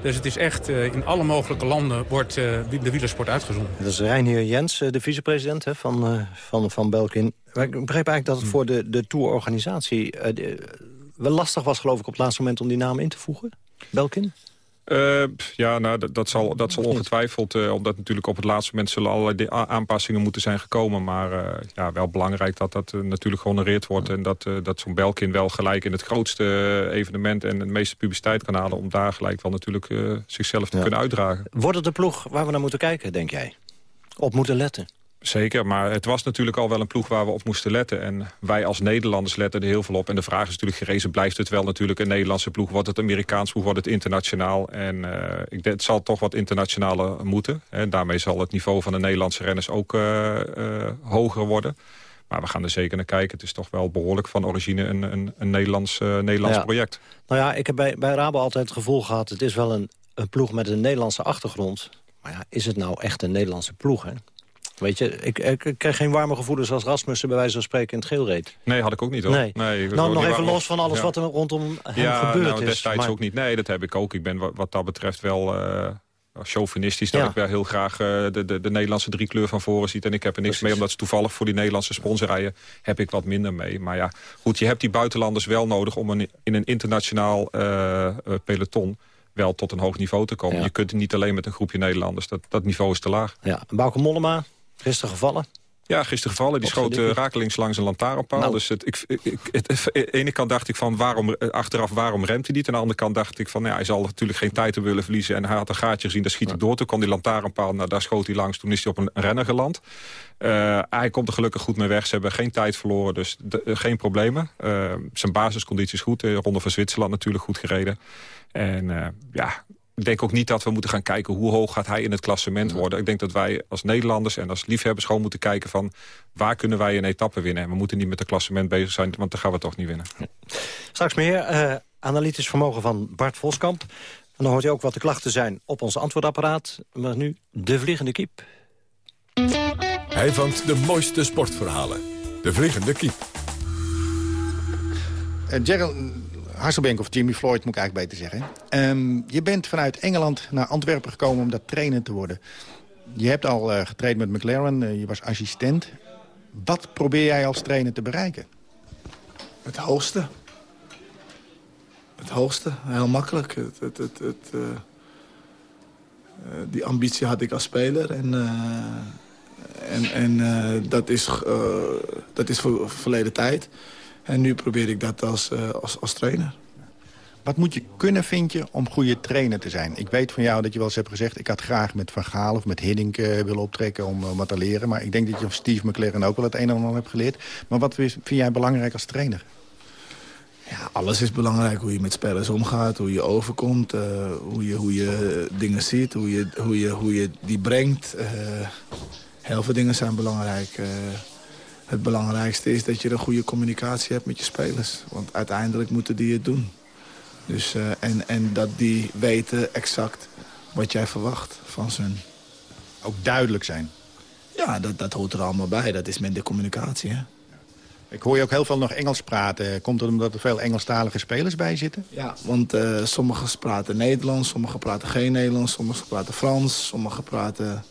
Dus het is echt, uh, in alle mogelijke landen wordt uh, de wielersport uitgezonden. Dat is Reinier Jens, de vicepresident van, van, van Belkin. Ik begreep eigenlijk dat het voor de, de tourorganisatie wel lastig was, geloof ik, op het laatste moment om die naam in te voegen. Belkin? Uh, ja, nou, dat, dat, zal, dat zal ongetwijfeld, uh, omdat natuurlijk op het laatste moment zullen allerlei aanpassingen moeten zijn gekomen. Maar uh, ja, wel belangrijk dat dat natuurlijk gehonoreerd wordt. En dat, dat zo'n Belkin wel gelijk in het grootste evenement en de meeste publiciteit kan halen. Om daar gelijk wel natuurlijk zichzelf te ja. kunnen uitdragen. Wordt het de ploeg waar we naar moeten kijken, denk jij? Op moeten letten? Zeker, maar het was natuurlijk al wel een ploeg waar we op moesten letten. En wij als Nederlanders letten er heel veel op. En de vraag is natuurlijk gerezen, blijft het wel natuurlijk een Nederlandse ploeg? Wordt het Amerikaans ploeg, wordt het internationaal? En uh, ik denk, het zal toch wat internationaler moeten. En daarmee zal het niveau van de Nederlandse renners ook uh, uh, hoger worden. Maar we gaan er zeker naar kijken. Het is toch wel behoorlijk van origine een, een, een Nederlands, Nederlands ja. project. Nou ja, ik heb bij, bij Rabo altijd het gevoel gehad... het is wel een, een ploeg met een Nederlandse achtergrond. Maar ja, is het nou echt een Nederlandse ploeg, hè? Weet je, ik, ik, ik kreeg geen warme gevoelens als Rasmussen bij wijze van spreken in het geel reed. Nee, had ik ook niet hoor. Nee. nee nou, nog even los van alles ja. wat er rondom hem ja, gebeurd nou, is. destijds maar... ook niet. Nee, dat heb ik ook. Ik ben wat, wat dat betreft wel uh, chauvinistisch. Dat Ja. ik wel heel graag uh, de, de, de Nederlandse driekleur van voren ziet. En ik heb er niks mee, omdat ze toevallig voor die Nederlandse sponsorrijen heb ik wat minder mee. Maar ja, goed, je hebt die buitenlanders wel nodig om een, in een internationaal uh, peloton wel tot een hoog niveau te komen. Ja. Je kunt niet alleen met een groepje Nederlanders. Dat, dat niveau is te laag. Ja, Bauke Mollema, gisteren gevallen. Ja, gisteren gevallen. Die schoot uh, rakelings langs een lantaarnpaal. Nou. Dus het, ik, ik, het, aan de ene kant dacht ik van waarom, achteraf waarom remt hij niet. Aan de andere kant dacht ik van nou ja, hij zal natuurlijk geen tijd te willen verliezen. En hij had een gaatje gezien, daar schiet hij door. Toen kwam die lantaarnpaal, nou, daar schoot hij langs. Toen is hij op een renner geland. Uh, hij komt er gelukkig goed mee weg. Ze hebben geen tijd verloren, dus de, uh, geen problemen. Zijn basisconditie is goed. De Ronde van Zwitserland natuurlijk goed gereden. En ja, ik denk ook niet dat we moeten gaan kijken hoe hoog gaat hij in het klassement worden. Ik denk dat wij als Nederlanders en als liefhebbers gewoon moeten kijken van waar kunnen wij een etappe winnen. En we moeten niet met het klassement bezig zijn, want dan gaan we toch niet winnen. Straks meer uh, analytisch vermogen van Bart Voskamp. En dan hoort u ook wat de klachten zijn op ons antwoordapparaat. Maar nu de vliegende kiep. Hij vangt de mooiste sportverhalen. De vliegende kiep. Uh, Gerald, Hasselbank of Jimmy Floyd, moet ik eigenlijk beter zeggen. Um, je bent vanuit Engeland naar Antwerpen gekomen om daar trainer te worden. Je hebt al uh, getraind met McLaren, uh, je was assistent. Wat probeer jij als trainer te bereiken? Het hoogste. Het hoogste, heel makkelijk. Het, het, het, uh, die ambitie had ik als speler. En, en, en dat is, dat is voor verleden tijd. En nu probeer ik dat als, uh, als, als trainer. Wat moet je kunnen, vind je, om goede trainer te zijn? Ik weet van jou dat je wel eens hebt gezegd... ik had graag met Van Gaal of met Hiddink uh, willen optrekken om, om wat te leren. Maar ik denk dat je van Steve McLaren ook wel het een en ander hebt geleerd. Maar wat vind jij belangrijk als trainer? Ja, alles is belangrijk. Hoe je met spelers omgaat, hoe je overkomt, uh, hoe, je, hoe je dingen ziet, hoe je, hoe je, hoe je die brengt. heel veel dingen zijn belangrijk het belangrijkste is dat je een goede communicatie hebt met je spelers. Want uiteindelijk moeten die het doen. Dus, uh, en, en dat die weten exact wat jij verwacht van ze. Ook duidelijk zijn. Ja, dat, dat hoort er allemaal bij. Dat is met de communicatie. Hè? Ik hoor je ook heel veel nog Engels praten. Komt het omdat er veel Engelstalige spelers bij zitten? Ja, want uh, sommigen praten Nederlands, sommigen praten geen Nederlands, sommigen praten Frans, sommigen praten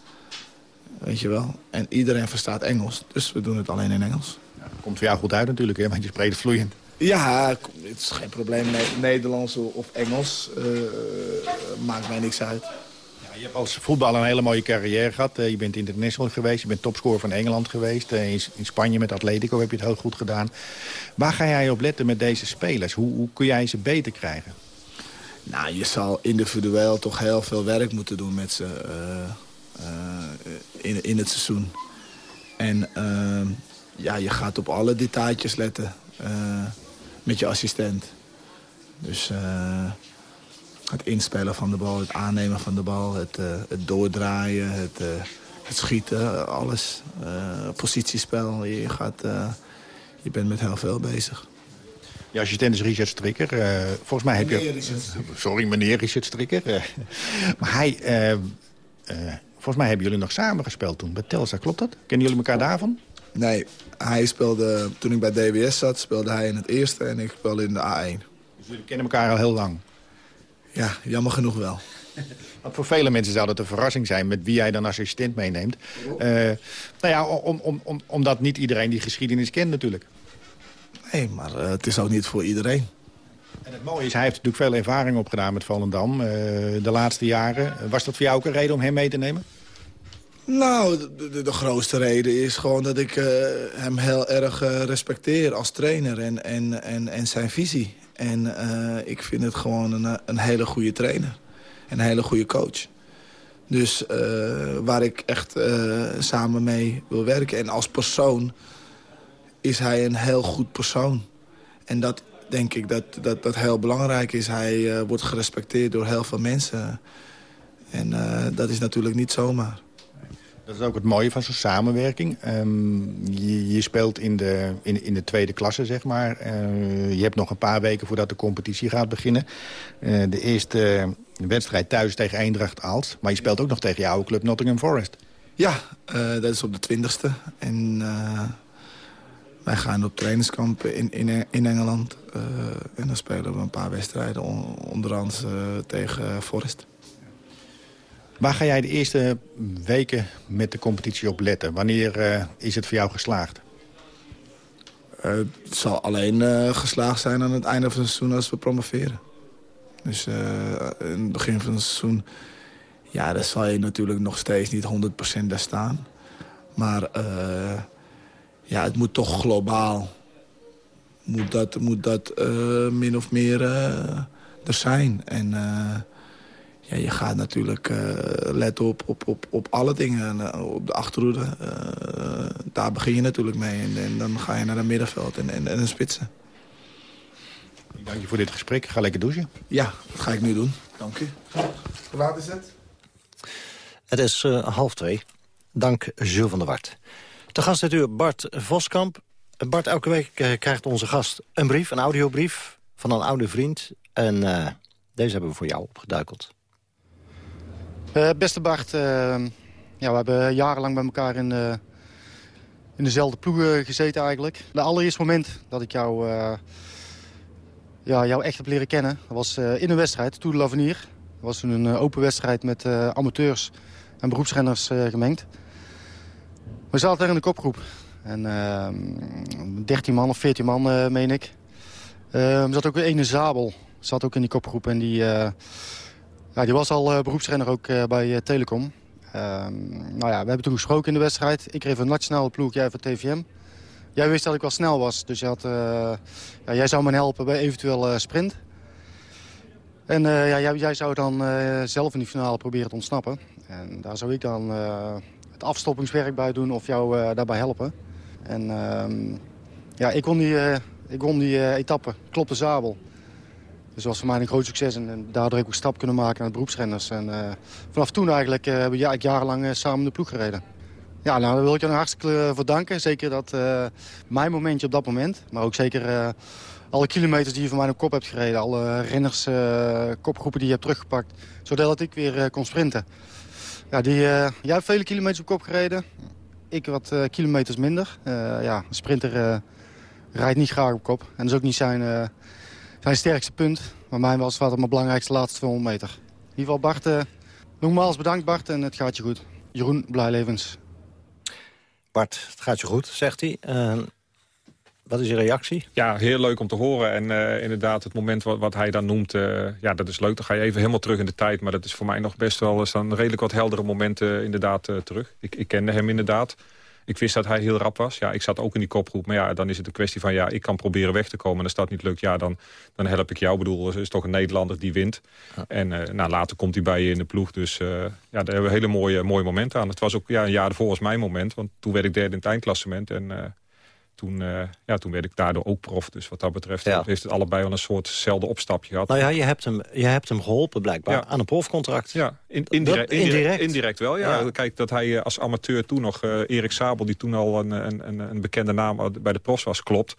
weet je wel. En iedereen verstaat Engels, dus we doen het alleen in Engels. Ja, komt voor jou goed uit natuurlijk, hè, want je spreekt vloeiend. Ja, het is geen probleem. Nee, Nederlands of Engels uh, maakt mij niks uit. Ja, je hebt als voetballer een hele mooie carrière gehad. Uh, je bent international geweest, je bent topscorer van Engeland geweest. Uh, in, in, Spanje met Atletico heb je het heel goed gedaan. Waar ga jij op letten met deze spelers? Hoe, hoe kun jij ze beter krijgen? Nou, je zal individueel toch heel veel werk moeten doen met ze uh, in, in het seizoen. En uh, ja, je gaat op alle detailtjes letten uh, met je assistent. Dus uh, het inspelen van de bal, het aannemen van de bal, het, het doordraaien, het, het schieten, alles. positiespel, je, gaat, je bent met heel veel bezig. Je assistent is Richard Strikker. Uh, volgens mij heb meneer je... Richard Sorry, meneer Richard Strikker. Maar hij... Uh, volgens mij hebben jullie nog samen gespeeld toen bij Telstar. Klopt dat? Kennen jullie elkaar daarvan? Nee, hij speelde... Toen ik bij DWS zat, speelde hij in het eerste en ik speelde in de A1. Dus jullie kennen elkaar al heel lang? Ja, jammer genoeg wel. Want voor vele mensen zou dat een verrassing zijn met wie jij dan assistent meeneemt. nou ja, om, om, om, omdat niet iedereen die geschiedenis kent natuurlijk. Nee, maar uh, het is ook niet voor iedereen. En het mooie is, hij heeft natuurlijk veel ervaring opgedaan met Volendam uh, de laatste jaren. Was dat voor jou ook een reden om hem mee te nemen? Nou, de, grootste reden is gewoon dat ik uh, hem heel erg respecteer als trainer en, en, en, en zijn visie. En ik vind het gewoon een, een hele goede trainer. En een hele goede coach. Dus waar ik echt samen mee wil werken. En als persoon is hij een heel goed persoon. En dat denk ik dat dat, dat heel belangrijk is. Hij wordt gerespecteerd door heel veel mensen. En dat is natuurlijk niet zomaar. Dat is ook het mooie van zo'n samenwerking. Ehm, je, speelt in de, in, in de tweede klasse, zeg maar. Uh, je hebt nog een paar weken voordat de competitie gaat beginnen. Uh, de eerste wedstrijd thuis tegen Eendracht Aalst. Maar je speelt ook nog tegen je oude club Nottingham Forest. Ja, uh, dat is op de twintigste. En wij gaan op trainingskamp in, in, Engeland. en dan spelen we een paar wedstrijden, onderhands tegen Forest. Waar ga jij de eerste weken met de competitie op letten? Wanneer uh, is het voor jou geslaagd? Uh, het zal alleen uh, geslaagd zijn aan het einde van het seizoen als we promoveren. Dus in het begin van het seizoen... Ja, daar zal je natuurlijk nog steeds niet 100% daar staan. Maar ja, het moet toch globaal... Moet dat, moet dat min of meer er zijn. En ja, je gaat natuurlijk uh, letten op, op, op, op alle dingen. Uh, op de achterhoede, uh, daar begin je natuurlijk mee. En, en, dan ga je naar het middenveld en, en, en een spitsen. Dank je voor dit gesprek. Ga lekker douchen. Ja, dat ga ik nu doen. Dank u. Hoe laat is het? Het is half twee. Dank Jules van der Wart. De gast dit uur Bart Voskamp. Bart, elke week krijgt onze gast een brief, een audiobrief... van een oude vriend. En deze hebben we voor jou opgeduikeld. Uh, beste Bart, uh, ja, we hebben jarenlang bij elkaar in, uh, in dezelfde ploegen gezeten eigenlijk. Het allereerste moment dat ik jou, ja, jou echt heb leren kennen, was in een wedstrijd, Tour de l'Avenir. Dat was een open wedstrijd met amateurs en beroepsrenners gemengd. We zaten daar in de kopgroep. En 13 man of 14 man, meen ik. er zat ook een Zabel, zat ook in die kopgroep en die ja, die was al uh, beroepsrenner ook uh, bij uh, Telecom. Ehm, nou ja, we hebben toen gesproken in de wedstrijd. Ik kreeg een nationale ploeg, jij voor TVM. Jij wist dat ik wel snel was, dus je had, ja, jij zou me helpen bij eventueel sprint. En ja, jij, jij, zou dan zelf in die finale proberen te ontsnappen. En daar zou ik dan het afstoppingswerk bij doen of jou daarbij helpen. En ehm, ja, ik won die, ik won die etappe, klopt zabel. Dus was voor mij een groot succes. En, daardoor heb ik ook stap kunnen maken naar de beroepsrenners. En uh, vanaf toen eigenlijk uh, hebben we ja, jarenlang uh, samen de ploeg gereden. Ja, nou, daar wil ik je hartstikke voor danken. Zeker dat mijn momentje op dat moment. Maar ook zeker alle kilometers die je van mij op kop hebt gereden. Alle renners, kopgroepen die je hebt teruggepakt. Zodat ik weer kon sprinten. Ja, die, jij hebt vele kilometers op kop gereden. Ik wat kilometers minder. ja, een sprinter rijdt niet graag op kop. En dat is ook niet zijn zijn sterkste punt. Maar mij was wat mijn belangrijkste laatste 200 meter. In ieder geval Bart, uh, nogmaals bedankt Bart en het gaat je goed. Jeroen, blij levens. Bart, het gaat je goed, zegt hij. Uh, wat is je reactie? Ja, heel leuk om te horen. En uh, inderdaad, het moment wat, wat hij dan noemt, ja, dat is leuk. Dan ga je even helemaal terug in de tijd. Maar dat is voor mij nog best wel is dan redelijk wat heldere momenten inderdaad terug. Ik, ik kende hem inderdaad. Ik wist dat hij heel rap was. Ja, ik zat ook in die kopgroep. Maar ja, dan is het een kwestie van... ja, ik kan proberen weg te komen. En als dat niet lukt, ja, dan, dan help ik jou. Ik bedoel, er is toch een Nederlander die wint. En uh, nou, later komt hij bij je in de ploeg. Dus uh, ja, daar hebben we hele mooie, mooie momenten aan. Het was ook ja, een jaar ervoor was mijn moment. Want toen werd ik derde in het eindklassement. En uh, toen, uh, ja, toen werd ik daardoor ook prof. Dus wat dat betreft ja. heeft het allebei wel een soortzelfde opstapje gehad. Nou ja, je hebt hem, je hebt hem geholpen blijkbaar ja. aan een profcontract. Ja, in, indirect, indirect. indirect wel. Ja. ja. Kijk, dat hij als amateur toen nog, uh, Erik Sabel... die toen al een, een, een bekende naam bij de profs was, klopt.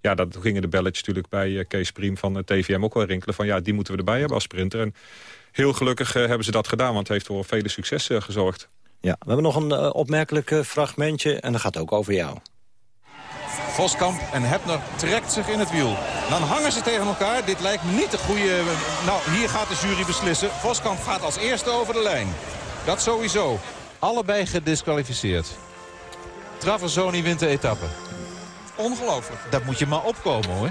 Ja, dat gingen de belletjes natuurlijk bij Kees Priem van de TVM ook wel rinkelen. Van ja, die moeten we erbij hebben als sprinter. En heel gelukkig hebben ze dat gedaan, want het heeft voor vele successen gezorgd. Ja, we hebben nog een opmerkelijk fragmentje en dat gaat ook over jou. Voskamp en Hebner trekt zich in het wiel. Dan hangen ze tegen elkaar. Dit lijkt niet de goede... Nou, hier gaat de jury beslissen. Voskamp gaat als eerste over de lijn. Dat sowieso. Allebei gedisqualificeerd. Traversoni wint de etappe. Ongelooflijk. Dat moet je maar opkomen hoor.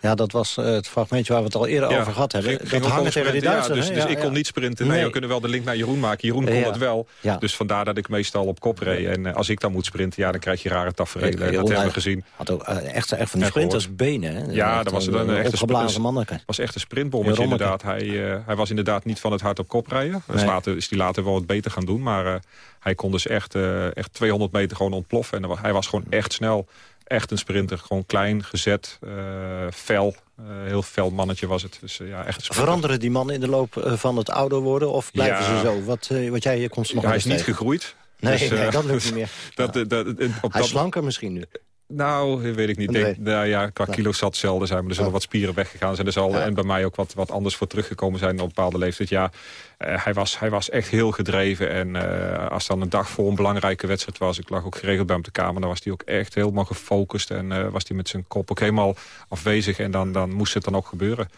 Ja, dat was eh, het fragmentje waar we het al eerder over gehad hebben. Ging, ging dat hangen tegen die Duitsers. ja, dus, dus ik kon niet sprinten. Nee, we kunnen wel de link naar Jeroen maken. Jeroen kon het wel. Dus vandaar dat ik meestal op kop reed. En eh, als ik dan moet sprinten, ja, dan krijg je rare tafereelen. Dat hebben we gezien. Had ook eh, echt, echt van die sprinters benen. Hè? Ja, Echt dat was een, een opgeblazen manneke. was echt een sprintbommetje inderdaad. Hij, hij was inderdaad niet van het hard op kop rijden. Dus Nee. later is hij later wel wat beter gaan doen. Maar hij kon dus echt, echt 200 meter gewoon ontploffen. En hij was gewoon echt snel. Echt een sprinter. Gewoon klein, gezet, eh, fel. Eh, heel fel mannetje was het. Dus eh, ja, echt. Veranderen die mannen in de loop van het ouder worden? Of blijven Ja. ze zo? Wat, wat jij hier komt ze nog hij is niet gegroeid. Nee, Dus, nee, dat lukt niet meer. Dat, dat, dat- op Hij is slanker misschien nu. Nou, weet ik niet. Denk, nou ja, qua Nee. kilo's zal hetzelfde zijn. Maar er zullen wat spieren weggegaan zijn. Er zal Ja. en bij mij ook wat, wat anders voor teruggekomen zijn op een bepaalde leeftijd. Ja, eh, hij, was, hij was echt heel gedreven. En eh, als dan een dag voor een belangrijke wedstrijd was... ik lag ook geregeld bij hem op de kamer... dan was hij ook echt helemaal gefocust. En eh, was hij met zijn kop ook helemaal afwezig. En dan, dan moest het dan ook gebeuren.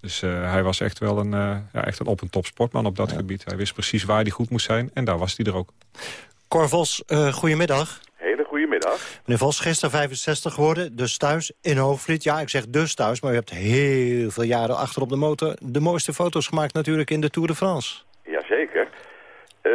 Dus hij was echt wel een, ja, echt een op- en top sportman op dat gebied. Hij wist precies waar hij goed moest zijn. En daar was hij er ook. Cor Vos, eh goedemiddag. Meneer Vos, gisteren 65 geworden, dus thuis in Hoogvliet. Ja, ik zeg dus thuis, maar u hebt heel veel jaren achter op de motor... de mooiste foto's gemaakt natuurlijk in de Tour de France. Jazeker. Eh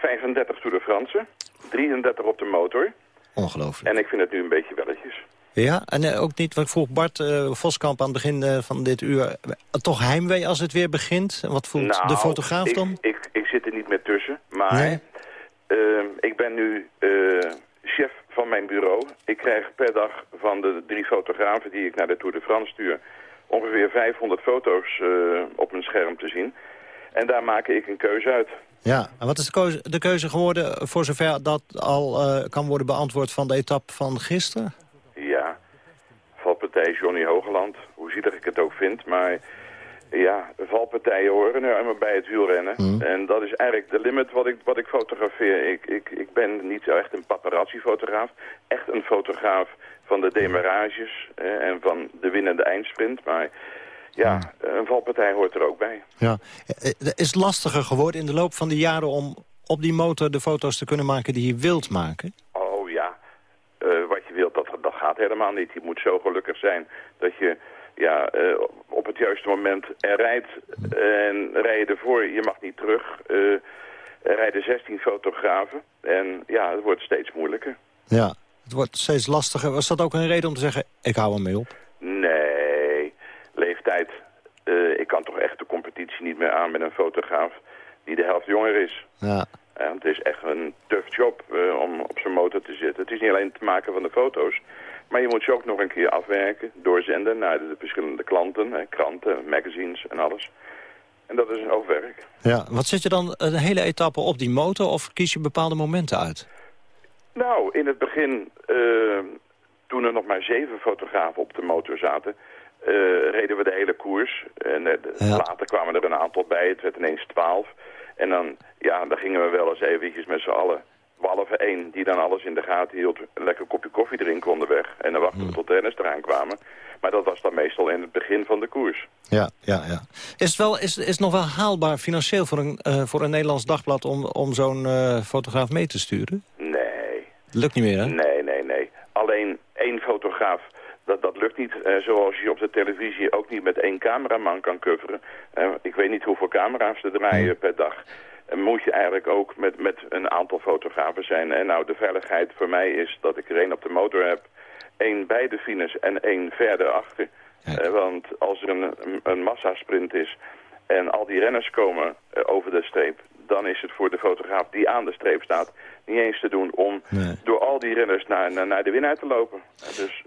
35 Tour de France, 33 op de motor. Ongelooflijk. En ik vind het nu een beetje welletjes. Ja, en eh, ook niet, wat ik vroeg Bart eh, Voskamp aan het begin van dit uur... toch heimwee als het weer begint? Wat voelt Nou, de fotograaf dan? Ik, ik zit er niet meer tussen, maar Nee. ik ben nu van mijn bureau. Ik krijg per dag van de drie fotografen die ik naar de Tour de France stuur... ongeveer 500 foto's eh, op mijn scherm te zien. En daar maak ik een keuze uit. Ja, en wat is de keuze, de keuze geworden voor zover dat al eh, kan worden beantwoord van de etappe van gisteren? Ja, valpartij Johnny Hogeland, hoe zielig ik het ook vind, maar ja, valpartijen horen nu bij het wielrennen. Mhm. En dat is eigenlijk de limit wat ik, wat ik fotografeer. Ik, ik, ik ben niet zo echt een paparazzi-fotograaf, echt een fotograaf van de demarages eh, en van de winnende eindsprint, maar ja, een valpartij hoort er ook bij. Ja. Eh, eh, Het is lastiger geworden in de loop van de jaren om op die motor de foto's te kunnen maken die je wilt maken. Oh ja, Eh, wat je wilt, dat, dat gaat helemaal niet. Je moet zo gelukkig zijn dat je ja, eh, op het juiste moment er rijdt en rij je ervoor. Je mag niet terug. Eh, er rijden 16 fotografen en ja, het wordt steeds moeilijker. Ja, het wordt steeds lastiger. Was dat ook een reden om te zeggen, ik hou ermee op? Nee, leeftijd. Eh, ik kan toch echt de competitie niet meer aan met een fotograaf die de helft jonger is. Ja. En het is echt een tough job om op zijn motor te zitten. Het is niet alleen het maken van de foto's, maar je moet ze ook nog een keer afwerken, doorzenden naar de, verschillende klanten, hè, kranten, magazines en alles. En dat is een hoop werk. Ja, wat zet je dan een hele etappe op die motor of kies je bepaalde momenten uit? Nou, in het begin, eh, toen er nog maar zeven fotografen op de motor zaten, eh, reden we de hele koers. En eh, Ja. later kwamen er een aantal bij, het werd ineens twaalf. En dan, ja, dan gingen we wel eens eventjes met z'n allen, behalve één die dan alles in de gaten hield, een lekker kopje koffie drinken onderweg. En dan wachten we tot de renners eraan kwamen. Maar dat was dan meestal in het begin van de koers. Ja, ja, ja. Is het, wel, is, is het nog wel haalbaar financieel voor een, eh, voor een Nederlands dagblad om, om zo'n eh, fotograaf mee te sturen? Nee, Lukt niet meer, hè? Nee, nee, nee. Alleen één fotograaf, dat, dat lukt niet. Eh, zoals je op de televisie ook niet met één cameraman kan coveren. Ik weet niet hoeveel camera's er draaien per dag. Moet je eigenlijk ook met, met een aantal fotografen zijn. En nou, de veiligheid voor mij is dat ik er één op de motor heb. één bij de finish en één verder achter. Eh, want als er een, een, massasprint is en al die renners komen eh, over de streep... dan is het voor de fotograaf die aan de streep staat niet eens te doen om door al die renners naar, naar, naar de winnaar te lopen. Eh, Dus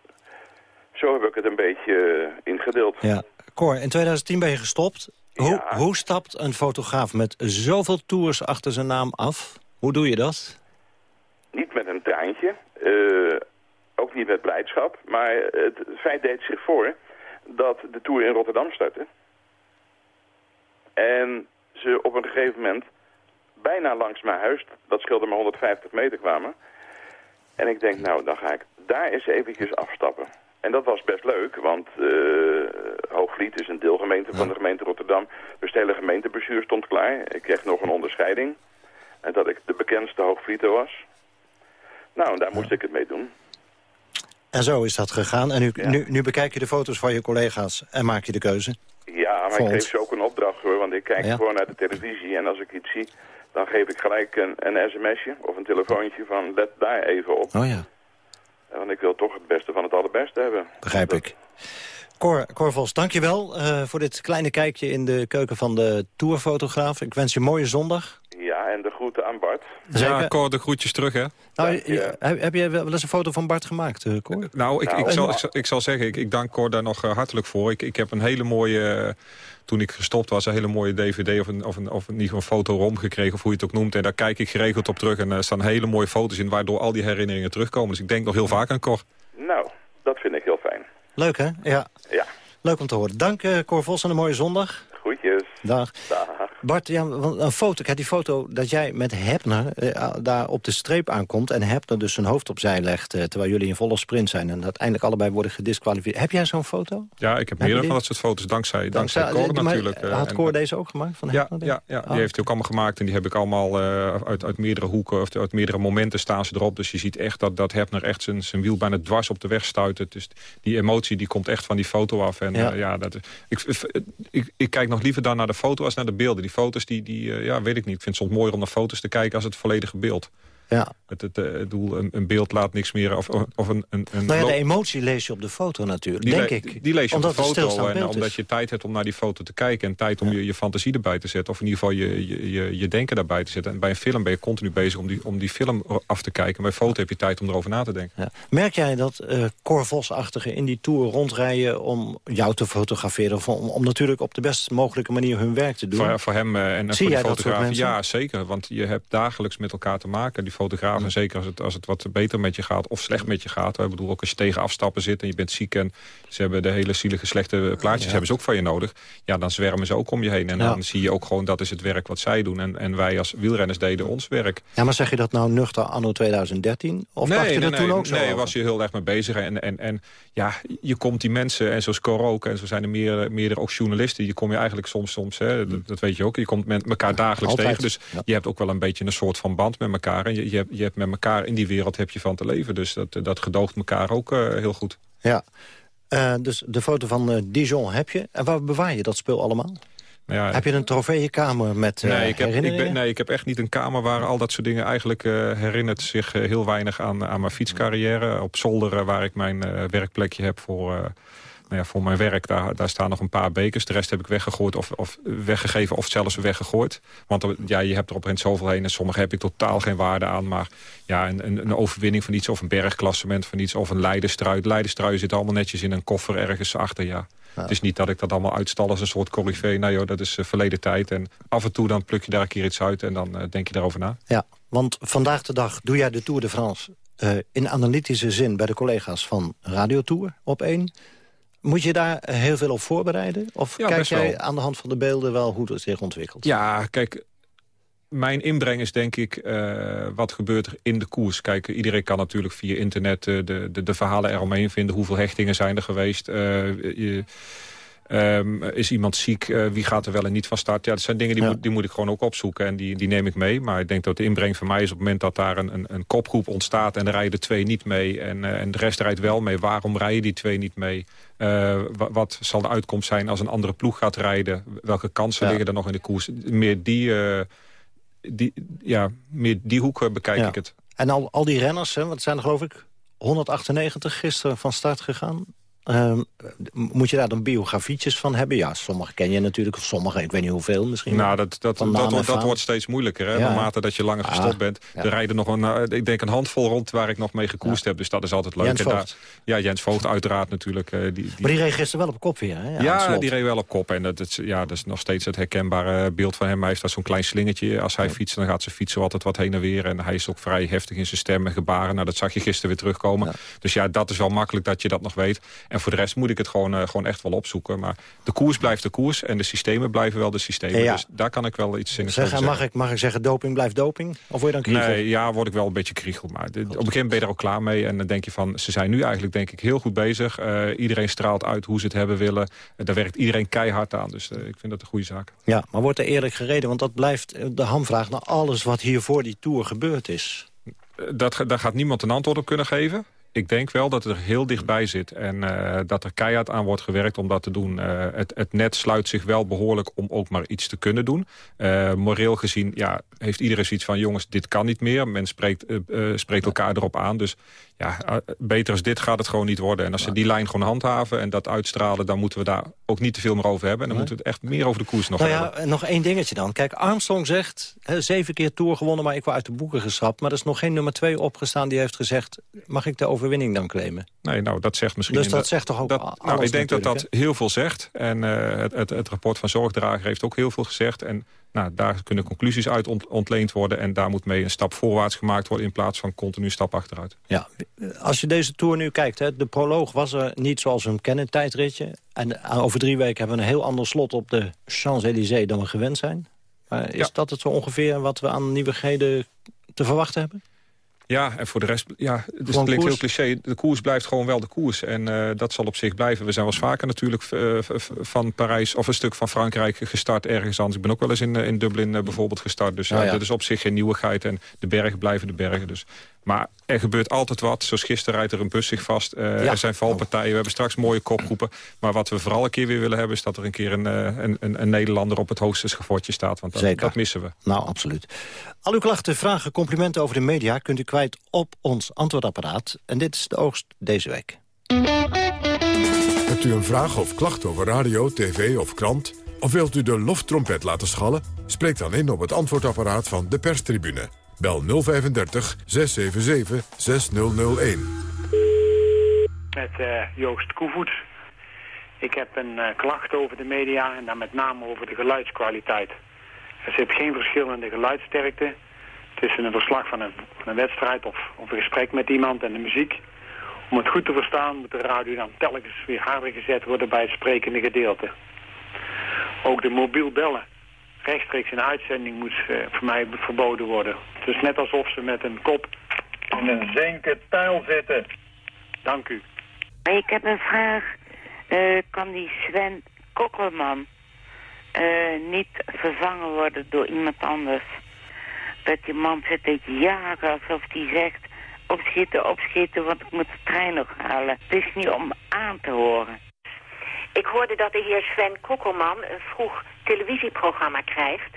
zo heb ik het een beetje ingedeeld. Ja. Cor, in 2010 ben je gestopt. Hoe, hoe stapt een fotograaf met zoveel tours achter zijn naam af? Hoe doe je dat? Niet met een traantje, eh, ook niet met blijdschap, maar het feit deed zich voor dat de Tour in Rotterdam startte. En ze op een gegeven moment bijna langs mijn huis, dat scheelde maar 150 meter kwamen. En ik denk, nou, dan ga ik daar eens eventjes afstappen. En dat was best leuk, want eh Hoogvliet is een deelgemeente van de gemeente Rotterdam. Dus het hele gemeentebestuur stond klaar. Ik kreeg nog een onderscheiding. En dat ik de bekendste Hoogvlieter was. Nou, en daar moest ik het mee doen. En zo is dat gegaan. En nu, nu, nu bekijk je de foto's van je collega's en maak je de keuze. Ja, maar ik geef ze ook een opdracht hoor, want ik kijk gewoon naar de televisie en als ik iets zie, dan geef ik gelijk een, een sms'je of een telefoontje van let daar even op. Oh ja, Want ik wil toch het beste van het allerbeste hebben. begrijp ik. Cor, Cor Vos, dankjewel eh voor dit kleine kijkje in de keuken van de tourfotograaf. Ik wens je een mooie zondag. Ja, en de groeten aan Bart. Ja, Cor, de groetjes terug, hè? Nou, je- heb, je wel eens een foto van Bart gemaakt, eh, Cor? Nou, ik, ik, zal, ik, zal, ik zal zeggen, ik, ik dank Cor daar nog eh, hartelijk voor. Ik, ik heb een hele mooie, eh, toen ik gestopt was, een hele mooie dvd of een, of een, of een, niet een fotorom gekregen, of hoe je het ook noemt. En daar kijk ik geregeld op terug en er staan hele mooie foto's in, waardoor al die herinneringen terugkomen. Dus ik denk nog heel vaak aan Cor. Nou, dat vind ik heel fijn. Leuk, hè? Ja. Ja. Leuk om te horen. Dank, eh, Cor Vos, en een mooie zondag. Groetjes. Dag. Dag. Bart, ja, want een foto, ik die foto dat jij met Hebner eh, daar op de streep aankomt... en Hebner dus zijn hoofd opzij legt, eh, terwijl jullie in volle sprint zijn... en uiteindelijk allebei worden gedisqualificeerd. Heb jij zo'n foto? Ja, ik heb meerdere van dat soort foto's, dankzij, dankzij, Dankzij- Cor natuurlijk. eh, Had en- Cor deze ook gemaakt? Van Hebner, ja, ik? ja, Oh. die heeft hij ook allemaal gemaakt. En die heb ik allemaal uit, uit meerdere hoeken, of uit meerdere momenten staan ze erop. Dus je ziet echt dat, dat Hebner echt zijn, zijn wiel bijna dwars op de weg stuit. Dus die emotie die komt echt van die foto af. En Ja. dat, ik, ik, ik kijk nog liever dan naar de foto als naar de beelden. Die foto's, die, die, eh, ja, weet ik niet. Ik vind het soms mooier om naar foto's te kijken als het volledige beeld. Ja. Het, het, eh, het doel, een, een beeld laat niks meer. Of, of een, een, een Nou ja, de emotie lees je op de foto natuurlijk, die denk ik. Die lees je omdat op de foto. En omdat je tijd hebt om naar die foto te kijken. En tijd om je, je fantasie erbij te zetten. Of in ieder geval je, je, je, je denken daarbij te zetten. En bij een film ben je continu bezig om die, om die film af te kijken. Bij foto heb je tijd om erover na te denken. Ja. Merk jij dat eh Cor Vos-achtigen in die tour rondrijden om jou te fotograferen... of om, om natuurlijk op de best mogelijke manier hun werk te doen? Voor, voor hem eh, en Zie voor de mensen? Ja, zeker. Want je hebt dagelijks met elkaar te maken. Die fotografen, en zeker als het, als het wat beter met je gaat... of slecht met je gaat. Ik bedoel, ook als je tegen afstappen zit en je bent ziek... en ze hebben de hele zielige, slechte plaatjes hebben ze ook van je nodig. Ja, dan zwermen ze ook om je heen. En Ja. dan zie je ook gewoon, dat is het werk wat zij doen. En, en wij als wielrenners deden ons werk. Ja, maar zeg je dat nou nuchter anno 2013? Of dacht je nee, dat toen ook zo Nee, over? was je heel erg mee bezig. En, en, en ja, je komt die mensen, en zoals Cor ook... en zo zijn er meerdere, meerdere ook journalisten... je kom je eigenlijk soms, soms hè, dat, dat weet je ook... je komt met elkaar dagelijks Altijd. tegen. Dus je hebt ook wel een beetje een soort van band met elkaar. En je, je, hebt, je hebt met elkaar in die wereld heb je van te leven. Dus dat, dat gedoogt elkaar ook eh, heel goed. Ja. Eh, dus de foto van eh, Dijon heb je. En waar bewaar je dat spul allemaal? Nou ja, heb je een trofeeënkamer met eh Nee ik, heb, ik ben, nee, ik heb echt niet een kamer waar al dat soort dingen eigenlijk eh, herinnert zich eh, heel weinig aan, aan mijn fietscarrière. Op zolder, eh, waar ik mijn eh, werkplekje heb voor, eh, ja, voor mijn werk, daar, daar staan nog een paar bekers. De rest heb ik weggegooid of, of weggegeven of zelfs weggegooid. Want ja, je hebt er op een zoveel heen en sommige heb ik totaal geen waarde aan. Maar ja, een, een, een overwinning van iets of een bergklassement van iets of een leidenstrui. Leidenstrui zit allemaal netjes in een koffer ergens achter, ja. Het is niet dat ik dat allemaal uitstal als een soort corrivee. Nou joh, dat is eh, verleden tijd. En af en toe dan pluk je daar een keer iets uit en dan eh, denk je daarover na. Ja, want vandaag de dag doe jij de Tour de France... eh, in analytische zin bij de collega's van Radio Tour op één. Moet je daar heel veel op voorbereiden? Of Ja, kijk jij wel. aan de hand van de beelden wel hoe het zich ontwikkelt? Ja, kijk, mijn inbreng is denk ik eh, wat gebeurt er in de koers. Kijk, iedereen kan natuurlijk via internet eh, de, de, de verhalen eromheen vinden. Hoeveel hechtingen zijn er geweest? Eh, je- ehm, is iemand ziek? Eh, wie gaat er wel en niet van start? Ja, dat zijn dingen die, moet, die moet ik gewoon ook opzoeken en die, die neem ik mee. Maar ik denk dat de inbreng van mij is op het moment dat daar een, een, een kopgroep ontstaat... en er rijden twee niet mee en, eh, en de rest rijdt wel mee. Waarom rijden die twee niet mee? Eh, wa- wat zal de uitkomst zijn als een andere ploeg gaat rijden? Welke kansen Ja. liggen er nog in de koers? Meer die, die, ja, meer die hoek bekijk Ja. ik het. En al, al die renners, hè, wat zijn er geloof ik 198 gisteren van start gegaan. Ehm, moet je daar dan biografietjes van hebben? Ja, sommige ken je natuurlijk, of sommige, ik weet niet hoeveel misschien. Nou, dat, dat, dat, wordt- dat faam. wordt steeds moeilijker. Hè? Ja. Naarmate dat je langer Ah, gestopt bent. ja. Er rijden nog een, eh, ik denk een handvol rond waar ik nog mee gekoerst heb. Dus dat is altijd leuk. Jens En daar- Voogd. ja, Jens Voogd uiteraard natuurlijk. eh, die, die, Maar die reed gisteren wel op kop weer, hè? Ja, die reed wel op kop. En dat, is, ja, dat is nog steeds het herkenbare beeld van hem. Hij heeft daar zo'n klein slingertje. Als hij fietst, dan gaat zijn fietsen altijd wat heen en weer. En hij is ook vrij heftig in zijn stem en gebaren. Nou, dat zag je gisteren weer terugkomen. Dus ja, dat is wel makkelijk dat je dat nog weet. En voor de rest moet ik het gewoon, eh, gewoon echt wel opzoeken. Maar de koers blijft de koers. En de systemen blijven wel de systemen. Ja. Dus daar kan ik wel iets en zeggen. mag, ik, mag ik zeggen, doping blijft doping? Of word je dan kriegel? Nee, ja, word ik wel een beetje kriegel. Maar de- op een gegeven moment ben je er ook klaar mee. En dan denk je van, ze zijn nu eigenlijk denk ik heel goed bezig. Eh, iedereen straalt uit hoe ze het hebben willen. Eh, daar werkt iedereen keihard aan. Dus ik vind dat een goede zaak. Ja, maar wordt er eerlijk gereden? Want dat blijft de hamvraag naar alles wat hier voor die Tour gebeurd is. Dat, daar gaat niemand een antwoord op kunnen geven. Ik denk wel dat het er heel dichtbij zit. En uh, dat er keihard aan wordt gewerkt om dat te doen. Uh, het, het, net sluit zich wel behoorlijk om ook maar iets te kunnen doen. Uh, moreel gezien ja, heeft iedereen zoiets van... jongens, dit kan niet meer. Men spreekt, spreekt elkaar erop aan. Dus ja, beter als dit gaat het gewoon niet worden. En als ze die lijn gewoon handhaven en dat uitstralen... dan moeten we daar ook niet te veel meer over hebben. En dan moeten we het echt meer over de koers nog nou hebben. Ja, nog één dingetje dan. Kijk, Armstrong zegt, hè, zeven keer Tour gewonnen... maar ik word uit de boeken geschrapt. Maar er is nog geen nummer twee opgestaan die heeft gezegd... mag ik de overwinning dan claimen? Nee, nou, dat zegt misschien... Dus dat zegt toch ook dat, Nou, ik denk dat dat heel veel zegt. En uh, het, het, het rapport van Zorgdrager heeft ook heel veel gezegd. En nou, daar kunnen conclusies uit ontleend worden... en daar moet mee een stap voorwaarts gemaakt worden... in plaats van continu stap achteruit. Ja, als je deze Tour nu kijkt, hè, de proloog was er niet zoals we hem kennen, tijdritje. En eh, over drie weken hebben we een heel ander slot op de Champs-Élysées... dan we gewend zijn. Maar is dat het zo ongeveer wat we aan nieuwigheden te verwachten hebben? Ja, en voor de rest, ja, dus het klinkt heel cliché. De koers blijft gewoon wel de koers. En uh, dat zal op zich blijven. We zijn wel eens vaker natuurlijk uh, van Parijs of een stuk van Frankrijk gestart ergens anders. Ik ben ook wel eens in, in Dublin uh, bijvoorbeeld gestart. Dus ja, ja. dat is op zich geen nieuwigheid. En de bergen blijven de bergen. Dus maar er gebeurt altijd wat. Zoals gisteren rijdt er een bus zich vast. Uh, ja. Er zijn valpartijen. We hebben straks mooie kopgroepen. Maar wat we vooral een keer weer willen hebben... is dat er een keer een, een, een, een Nederlander op het hoogste schafotje staat. Want dat, dat, missen we. Nou, absoluut. Al uw klachten, vragen, complimenten over de media... kunt u kwijt op ons antwoordapparaat. En dit is de oogst deze week. Hebt u een vraag of klacht over radio, tv of krant? Of wilt u de loftrompet laten schallen? Spreek dan in op het antwoordapparaat van de perstribune. Bel 035 677 6001. Met uh, Joost Koevoet. Ik heb een uh, klacht over de media en dan met name over de geluidskwaliteit. Er zit geen verschil in de geluidsterkte tussen een verslag van een, van een wedstrijd of, of een gesprek met iemand en de muziek. Om het goed te verstaan moet de radio dan telkens weer harder gezet worden bij het sprekende gedeelte. Ook de mobiel bellen rechtstreeks in uitzending moet uh, voor mij verboden worden. Het is net alsof ze met een kop in een zinken tuil zitten. Dank u. Ik heb een vraag. Uh, kan die Sven Kokkelman uh, niet vervangen worden door iemand anders? Dat die man zit het jaren alsof hij zegt... opschieten, opschieten, want ik moet de trein nog halen. Het is niet om aan te horen. Ik hoorde dat de heer Sven Kokkelman een vroeg televisieprogramma krijgt.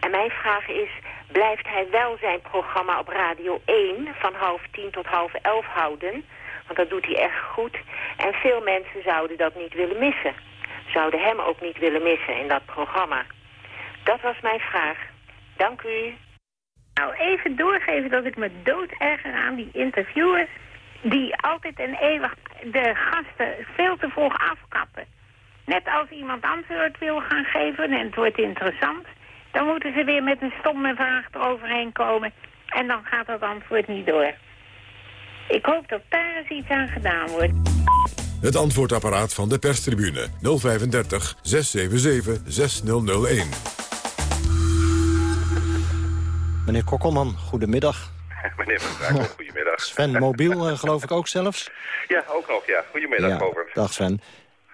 En mijn vraag is, blijft hij wel zijn programma op Radio 1 van half tien tot half elf houden? Want dat doet hij echt goed. En veel mensen zouden dat niet willen missen. Zouden hem ook niet willen missen in dat programma. Dat was mijn vraag. Dank u. Nou, even doorgeven dat ik me dood erger aan die interviewers... die altijd en eeuwig de gasten veel te vroeg afkappen. Net als iemand antwoord wil gaan geven en het wordt interessant... dan moeten ze weer met een stomme vraag eroverheen komen... en dan gaat dat antwoord niet door. Ik hoop dat daar eens iets aan gedaan wordt. Het antwoordapparaat van de perstribune 035 677 6001. Meneer Kokkelman, goedemiddag. Meneer Van Brakel, goedemiddag. Sven Mobiel, uh, geloof ik ook zelfs? Ja, ook nog, ja. Goedemiddag, ja, Robert. Dag Sven.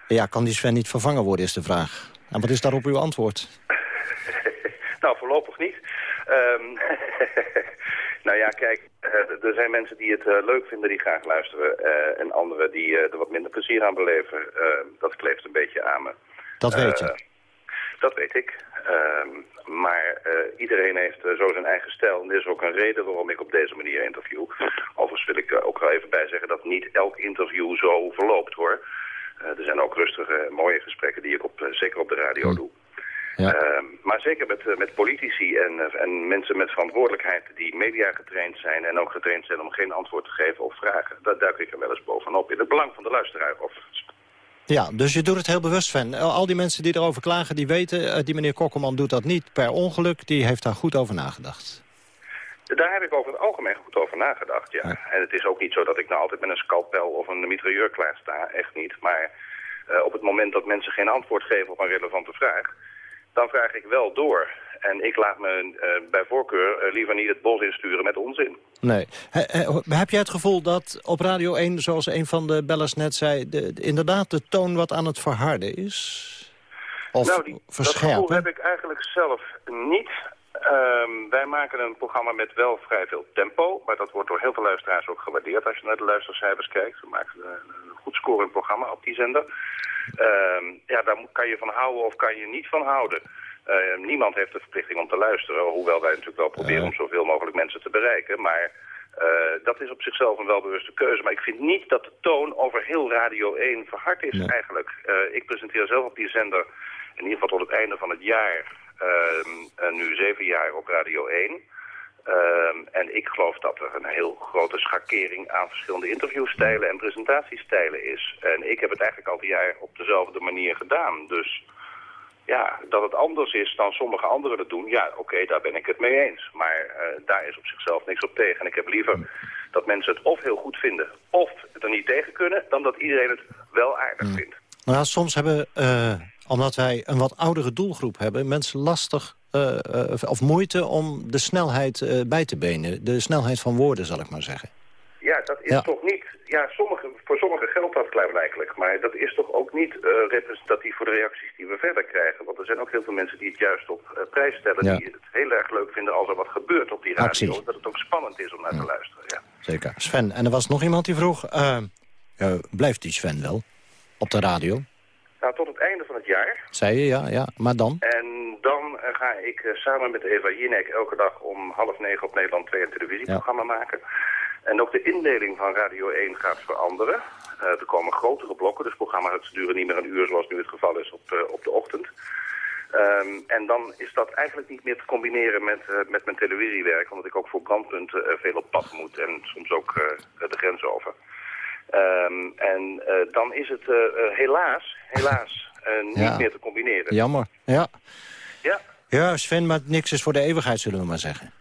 Ja, kan die Sven niet vervangen worden, is de vraag. En wat is daarop uw antwoord? nou, voorlopig niet. Um, nou ja, kijk, uh, er zijn mensen die het uh, leuk vinden, die graag luisteren. Uh, en anderen die er wat minder plezier aan beleven. Ehm, dat kleeft een beetje aan me. Dat weet je? Dat weet ik. Ehm, maar iedereen heeft zo zijn eigen stijl. En dit is ook een reden waarom ik op deze manier interview. Overigens wil ik ook wel even bij zeggen dat niet elk interview zo verloopt, hoor. Uh, er zijn ook rustige, mooie gesprekken die ik op, uh, zeker op de radio hm. doe. Ja. Uh, maar zeker met, uh, met politici en, en mensen met verantwoordelijkheid die media getraind zijn en ook getraind zijn om geen antwoord te geven op vragen. Daar duik ik er wel eens bovenop in het belang van de luisteraar. Of... Ja, dus je doet het heel bewust, Sven. Al die mensen die erover klagen, die weten, die meneer Kokkelman doet dat niet per ongeluk. Die heeft daar goed over nagedacht. Daar heb ik over het algemeen goed over nagedacht, ja. ja. En het is ook niet zo dat ik nou altijd met een scalpel of een mitrailleur klaar sta, echt niet. Maar uh, op het moment dat mensen geen antwoord geven op een relevante vraag, dan vraag ik wel door. En ik laat me uh, bij voorkeur uh, liever niet het bos insturen met onzin. Nee. He, he, heb jij het gevoel dat op Radio 1, zoals een van de bellers net zei... De, de, inderdaad de toon wat aan het verharden is? Of nou, die, dat gevoel heb ik eigenlijk zelf niet Ehm, wij maken een programma met wel vrij veel tempo, maar dat wordt door heel veel luisteraars ook gewaardeerd als je naar de luistercijfers kijkt. We maken een, een goed scorend programma op die zender. Ehm, ja, daar kan je van houden of kan je niet van houden. Ehm, niemand heeft de verplichting om te luisteren, hoewel wij natuurlijk wel proberen om zoveel mogelijk mensen te bereiken. Maar eh, dat is op zichzelf een welbewuste keuze. Maar ik vind niet dat de toon over heel Radio 1 verhard is eigenlijk. Eh, ik presenteer zelf op die zender in ieder geval tot het einde van het jaar, ehm, eh, nu zeven jaar op Radio 1. Ehm, en ik geloof dat er een heel grote schakering aan verschillende interviewstijlen en presentatiestijlen is. En ik heb het eigenlijk al die jaar op dezelfde manier gedaan. Dus ja, dat het anders is dan sommige anderen het doen, ja, oké, daar ben ik het mee eens. Maar eh, daar is op zichzelf niks op tegen. En ik heb liever dat mensen het of heel goed vinden, of het er niet tegen kunnen, dan dat iedereen het wel aardig vindt. Nou, ja, soms hebben, eh, omdat wij een wat oudere doelgroep hebben... mensen lastig eh, of moeite om de snelheid bij te benen. De snelheid van woorden, zal ik maar zeggen. Ja, dat is Ja. toch niet... Ja, sommige, voor sommigen geldt dat klaarblijkelijk. Maar dat is toch ook niet eh, representatief voor de reacties die we verder krijgen. Want er zijn ook heel veel mensen die het juist op eh, prijs stellen. Ja. Die het heel erg leuk vinden als er wat gebeurt op die radio. Actie. Dat het ook spannend is om naar te luisteren. Ja. Zeker. Sven, en er was nog iemand die vroeg... eh, blijft die Sven wel op de radio? Nou, tot het einde van het jaar. Zei je, ja, ja. Maar dan? En dan ga ik samen met Eva Jinek elke dag om half negen op Nederland 2 een televisieprogramma maken. En ook de indeling van Radio 1 gaat veranderen. Eh, er komen grotere blokken, dus programma's duren niet meer een uur zoals nu het geval is op, eh, op de ochtend. Ehm, en dan is dat eigenlijk niet meer te combineren met, eh, met mijn televisiewerk, omdat ik ook voor brandpunten eh, veel op pad moet en soms ook eh, de grens over. Ehm, en eh, dan is het helaas, helaas, niet Ja. meer te combineren. Jammer. Ja. Ja. Ja, Sven, maar niks is voor de eeuwigheid, zullen we maar zeggen.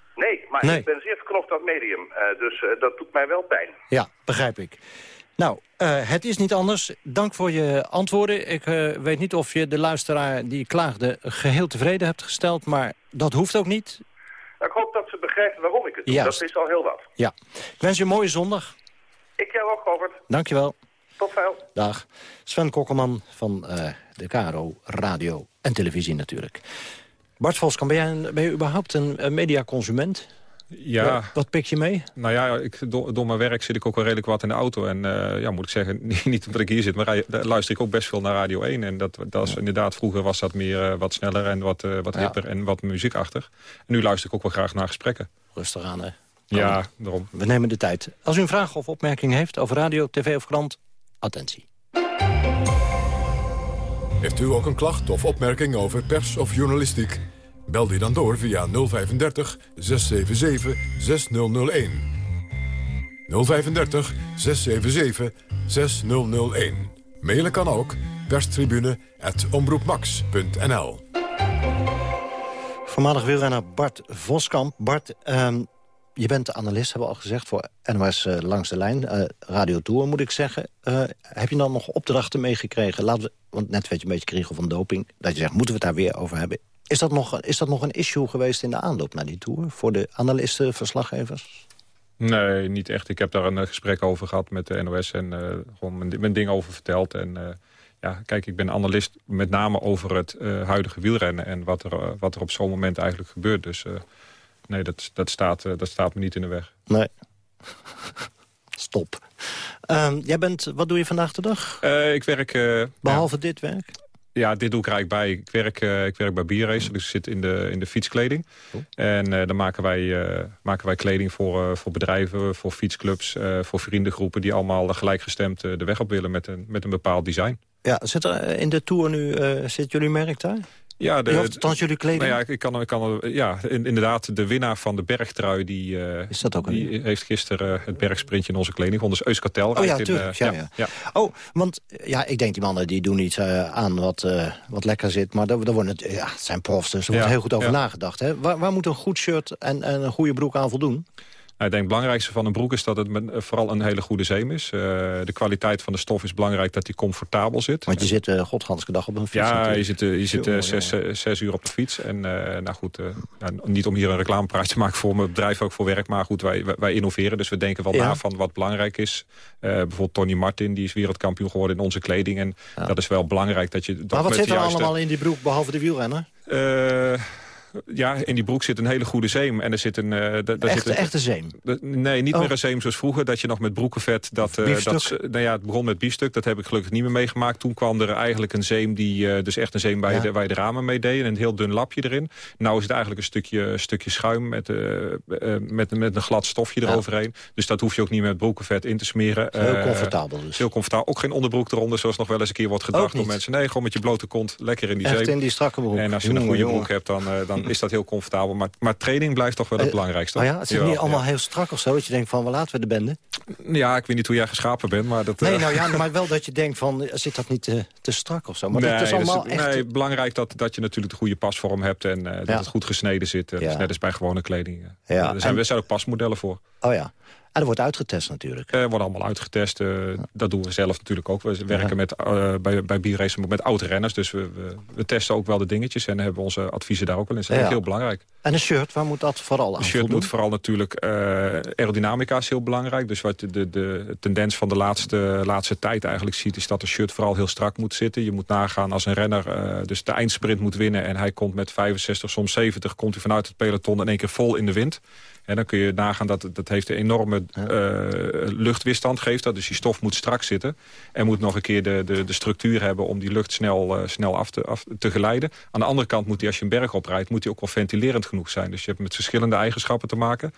Nee, maar Nee. ik ben zeer verknocht aan het medium, eh, dus eh, dat doet mij wel pijn. Ja, begrijp ik. Nou, eh, het is niet anders. Dank voor je antwoorden. Ik weet niet of je de luisteraar die klaagde geheel tevreden hebt gesteld... maar dat hoeft ook niet. Nou, ik hoop dat ze begrijpt waarom ik het doe. Juist. Dat is al heel wat. Ja. Ik wens je een mooie zondag. Ik jou ook, Robert. Dankjewel. Tot veel. Dag. Sven Kokkelman van de KRO Radio en Televisie natuurlijk. Bart Voskamp, ben, jij een- ben je überhaupt een, een mediaconsument? Ja. Wat, pik je mee? Nou ja, ik, door, door mijn werk zit ik ook wel redelijk wat in de auto. En eh, ja, moet ik zeggen, niet, omdat ik hier zit, maar rij- luister ik ook best veel naar Radio 1. En dat, dat is inderdaad, vroeger was dat meer eh, wat sneller en wat, eh, wat Ja. hipper en wat muziekachtig. En nu luister ik ook wel graag naar gesprekken. Rustig aan, hè? Ja, daarom. We nemen de tijd. Als u een vraag of opmerking heeft over radio, tv of krant, attentie. Heeft u ook een klacht of opmerking over pers of journalistiek? Bel die dan door via 035 677 6001. 035 677 6001. Mailen kan ook perstribune.omroepmax.nl Voormalig wielrenner Bart Voskamp. Bart, ehm, je bent analist, hebben we al gezegd, voor NOS eh, Langs de Lijn. eh Radio Tour, moet ik zeggen. Eh, heb je dan nog opdrachten meegekregen? Laten we, want net werd je een beetje kriegel van doping. Dat je zegt, moeten we het daar weer over hebben? Is dat, nog, is dat nog een issue geweest in de aanloop naar die Tour? Voor de analisten, verslaggevers? Nee, niet echt. Ik heb daar een eh, gesprek over gehad met de NOS en eh, gewoon mijn, mijn ding over verteld. En eh, ja, kijk, ik ben analist met name over het huidige wielrennen... en wat er, wat er op zo'n moment eigenlijk gebeurt. Dus nee, dat, dat, staat, dat staat me niet in de weg. Nee. Stop. Ehm, jij bent, wat doe je vandaag de dag? Ik werk... eh, Behalve dit werk? Ja, dit doe ik er eigenlijk bij. Ik werk, eh, ik werk bij Bierrace, dus ik zit in de, in de fietskleding. En eh, dan maken wij, eh, maken wij kleding voor, voor bedrijven, voor fietsclubs... voor vriendengroepen die allemaal gelijkgestemd de weg op willen met een, met een bepaald design. Ja, zit er in de Tour nu, zit jullie merk daar? Ja, de, Ja, althans jullie kleding? Nou ja, ik kan, ik kan, ja, in- inderdaad, de winnaar van de bergtrui... die, eh, Is dat ook een- die heeft gisteren eh, het bergsprintje in onze kleding gewonnen. Dus Euskatel Oh ja, rijdt in, tuurlijk. eh, Ja, ja. Oh, want ja, ik denk die mannen die doen iets aan wat, wat lekker zit. Maar daar, daar worden het, ja, het zijn profs, dus er wordt Ja, heel goed over ja. nagedacht. Hè? Waar, waar moet een goed shirt en, en een goede broek aan voldoen? Ik denk het belangrijkste van een broek is dat het met, eh, vooral een hele goede zeem is. Eh, de kwaliteit van de stof is belangrijk dat die comfortabel zit. Want je zit uh, godganske dag op een fiets. Ja, natuurlijk. je zit, je zit Jongen, zes, zes uur op de fiets. En nou goed, nou, niet om hier een reclamepraatje te maken voor mijn bedrijf, ook voor werk. Maar goed, wij, wij, innoveren, dus we denken wel Ja. na van wat belangrijk is. Bijvoorbeeld Tony Martin, die is wereldkampioen geworden in onze kleding. En dat is wel belangrijk dat je... Dat Maar wat zit er juiste- allemaal in die broek, behalve de wielrenner? Ja, in die broek zit een hele goede zeem. En er zit een... Uh, daar echte, zit een, echte zeem? Nee, niet oh. meer een zeem zoals vroeger. Dat je nog met broekenvet... Dat, uh, dat, nou ja, het begon met biefstuk. Dat heb ik gelukkig niet meer meegemaakt. Toen kwam er eigenlijk een zeem die... Uh, dus echt een zeem waar, ja. je de, waar je de ramen mee deed. En een heel dun lapje erin. Nou is het eigenlijk een stukje, stukje schuim met, met, met een glad stofje eroverheen. Dus dat hoef je ook niet met broekenvet in te smeren. Heel comfortabel dus. Heel comfortabel. Ook geen onderbroek eronder, zoals nog wel eens een keer wordt gedacht door mensen. Nee, gewoon met je blote kont lekker in die echt zeem. in die strakke broek. En als je een goede broek hebt, dan, dan is dat heel comfortabel. Maar, maar training blijft toch wel het belangrijkste. Oh ja, het zit niet allemaal heel strak of zo? Dat je denkt van, waar laten we de bende? Ja, ik weet niet hoe jij geschapen bent, maar dat... Nee, nou ja, maar wel dat je denkt van, zit dat niet te, te strak of zo? Maar nee, dat is allemaal echt... Nee, belangrijk dat, dat je natuurlijk de goede pasvorm hebt en uh, dat ja. het goed gesneden zit. Uh, ja. Dus net als bij gewone kleding. Ja. Er zijn, en... er zijn ook pasmodellen voor. Oh ja. En dat wordt uitgetest natuurlijk. Er uh, wordt allemaal uitgetest. Uh, dat doen we zelf natuurlijk ook. We werken ja. met, uh, bij, bij B-Racing met oud-renners. Dus we, we, we, testen ook wel de dingetjes. En hebben onze adviezen daar ook wel in. Dat is ja. heel belangrijk. En een shirt, waar moet dat vooral aan Een shirt voldoen? moet vooral natuurlijk... aerodynamica is heel belangrijk. Dus wat de, de, de tendens van de laatste, laatste tijd eigenlijk ziet... is dat een shirt vooral heel strak moet zitten. Je moet nagaan als een renner dus de eindsprint moet winnen... en hij komt met 65, soms 70... komt hij vanuit het peloton in één keer vol in de wind... En dan kun je nagaan dat dat heeft een enorme uh, luchtweerstand geeft dat. Dus die stof moet strak zitten. En moet nog een keer de, de, de structuur hebben om die lucht snel, uh, snel af, te, af te geleiden. Aan de andere kant moet hij als je een berg oprijdt... moet hij ook wel ventilerend genoeg zijn. Dus je hebt met verschillende eigenschappen te maken.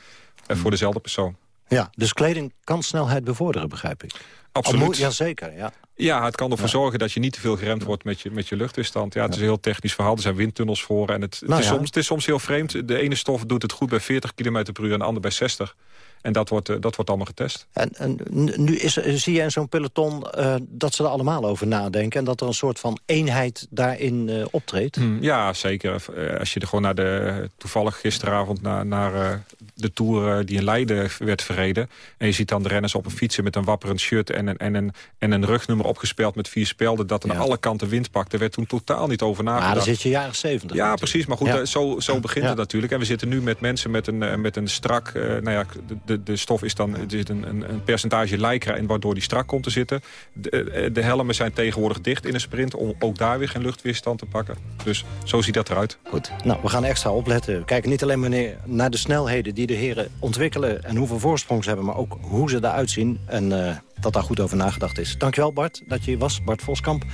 Uh, voor dezelfde persoon. Ja, dus kleding kan snelheid bevorderen, begrijp ik. Absoluut. Jazeker, ja. Ja, het kan ervoor ja. zorgen dat je niet te veel geremd wordt met je, met je luchtweerstand. Ja, het is een heel technisch verhaal. Er zijn windtunnels voor. En het, nou is, ja. soms, het is soms heel vreemd. De ene stof doet het goed bij 40 km per uur en de andere bij 60. En dat wordt, uh, dat wordt allemaal getest. En, en nu is, zie je in zo'n peloton uh, dat ze er allemaal over nadenken... en dat er een soort van eenheid daarin uh, optreedt? Hmm, ja, zeker. Als je er gewoon naar de... toevallig gisteravond naar, naar de Tour die in Leiden werd verreden... en je ziet dan de renners op een fietsen met een wapperend shirt... en een, en een, en een rugnummer opgespeld met vier spelden... dat aan ja. alle kanten wind pakt. Er werd toen totaal niet over nagedacht. Maar dan zit je jaren zeventig. Ja, precies. Maar goed, ja. zo, zo begint het natuurlijk. En we zitten nu met mensen met een, met een strak... nou ja, de, de, de stof is dan er zit een, een, een percentage lycra in waardoor die strak komt te zitten. De, de, helmen zijn tegenwoordig dicht in een sprint om ook daar weer geen luchtweerstand te pakken. Dus zo ziet dat eruit. Goed, nou we gaan extra opletten. We kijken niet alleen maar naar de snelheden die de heren ontwikkelen en hoeveel voorsprong ze hebben, maar ook hoe ze eruit zien en uh, dat daar goed over nagedacht is. Dankjewel Bart dat je hier was, Bart Voskamp.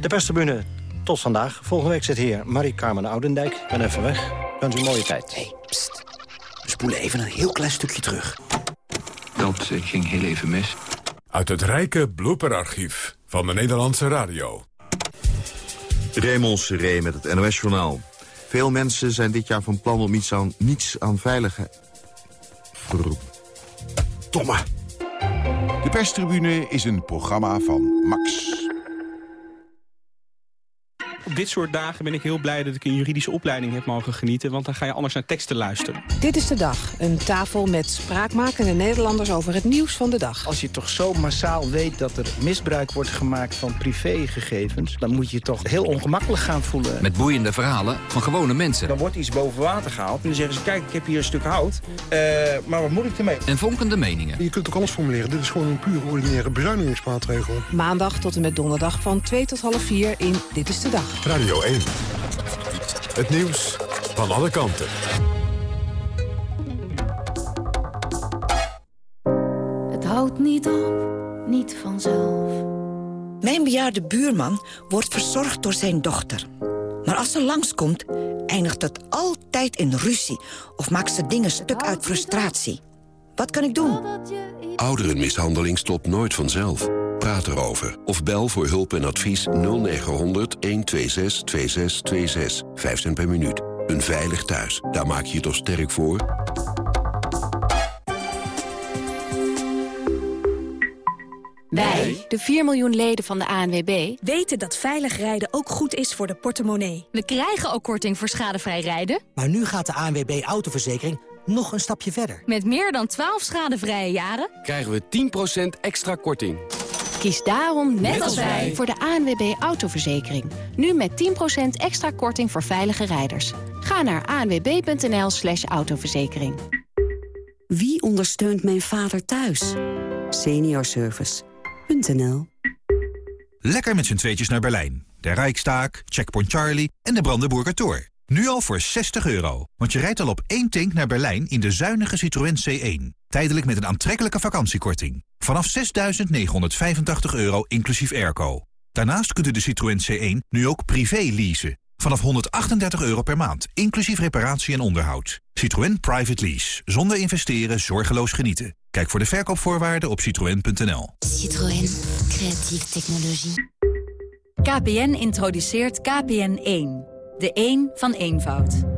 De perstribune tot vandaag. Volgende week zit hier Marie-Carmen Oudendijk. Ik ben even weg. Wens u een mooie tijd. Hey, pst. We spoelen even een heel klein stukje terug. Dat ging heel even mis. Uit het rijke blooperarchief van de Nederlandse radio. Raymond Seré met het NOS-journaal. Veel mensen zijn dit jaar van plan om iets aan, niets aan veiligheid... Domme. De perstribune is een programma van Max. Op dit soort dagen ben ik heel blij dat ik een juridische opleiding heb mogen genieten... want dan ga je anders naar teksten luisteren. Dit is de dag. Een tafel met spraakmakende Nederlanders over het nieuws van de dag. Als je toch zo massaal weet dat er misbruik wordt gemaakt van privégegevens... dan moet je je toch heel ongemakkelijk gaan voelen. Met boeiende verhalen van gewone mensen. Dan wordt iets boven water gehaald en dan zeggen ze... kijk, ik heb hier een stuk hout, uh, maar wat moet ik ermee? En vonkende meningen. Je kunt ook alles formuleren. Dit is gewoon een puur ordinaire bezuinigingsmaatregel. Maandag tot en met donderdag van 2 tot half 4 in Dit is de Dag. Radio 1. Het nieuws van alle kanten. Het houdt niet op, niet vanzelf. Mijn bejaarde buurman wordt verzorgd door zijn dochter. Maar als ze langskomt, eindigt het altijd in ruzie... of maakt ze dingen stuk uit frustratie. Wat kan ik doen? Ouderenmishandeling stopt nooit vanzelf. Praat erover. Of bel voor hulp en advies 0900 126 2626. 5 cent per minuut. Een veilig thuis. Daar maak je je toch sterk voor? Wij, de 4 miljoen leden van de ANWB... weten dat veilig rijden ook goed is voor de portemonnee. We krijgen ook korting voor schadevrij rijden. Maar nu gaat de ANWB Autoverzekering nog een stapje verder. Met meer dan 12 schadevrije jaren... krijgen we 10% extra korting. Kies daarom, net, net als wij, voor de ANWB Autoverzekering. Nu met 10% extra korting voor veilige rijders. Ga naar anwb.nl slash autoverzekering. Wie ondersteunt mijn vader thuis? Seniorservice.nl Lekker met z'n tweetjes naar Berlijn. De Rijkstaak, Checkpoint Charlie en de Brandenburger Tor. Nu al voor 60 euro, want je rijdt al op één tank naar Berlijn in de zuinige Citroën C1. Tijdelijk met een aantrekkelijke vakantiekorting. Vanaf 6.985 euro inclusief airco. Daarnaast kunt u de Citroën C1 nu ook privé leasen. Vanaf 138 euro per maand, inclusief reparatie en onderhoud. Citroën Private Lease. Zonder investeren, zorgeloos genieten. Kijk voor de verkoopvoorwaarden op citroën.nl. Citroën. Creatieve technologie. KPN introduceert KPN1. De 1 van eenvoud.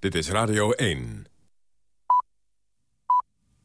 Dit is Radio 1.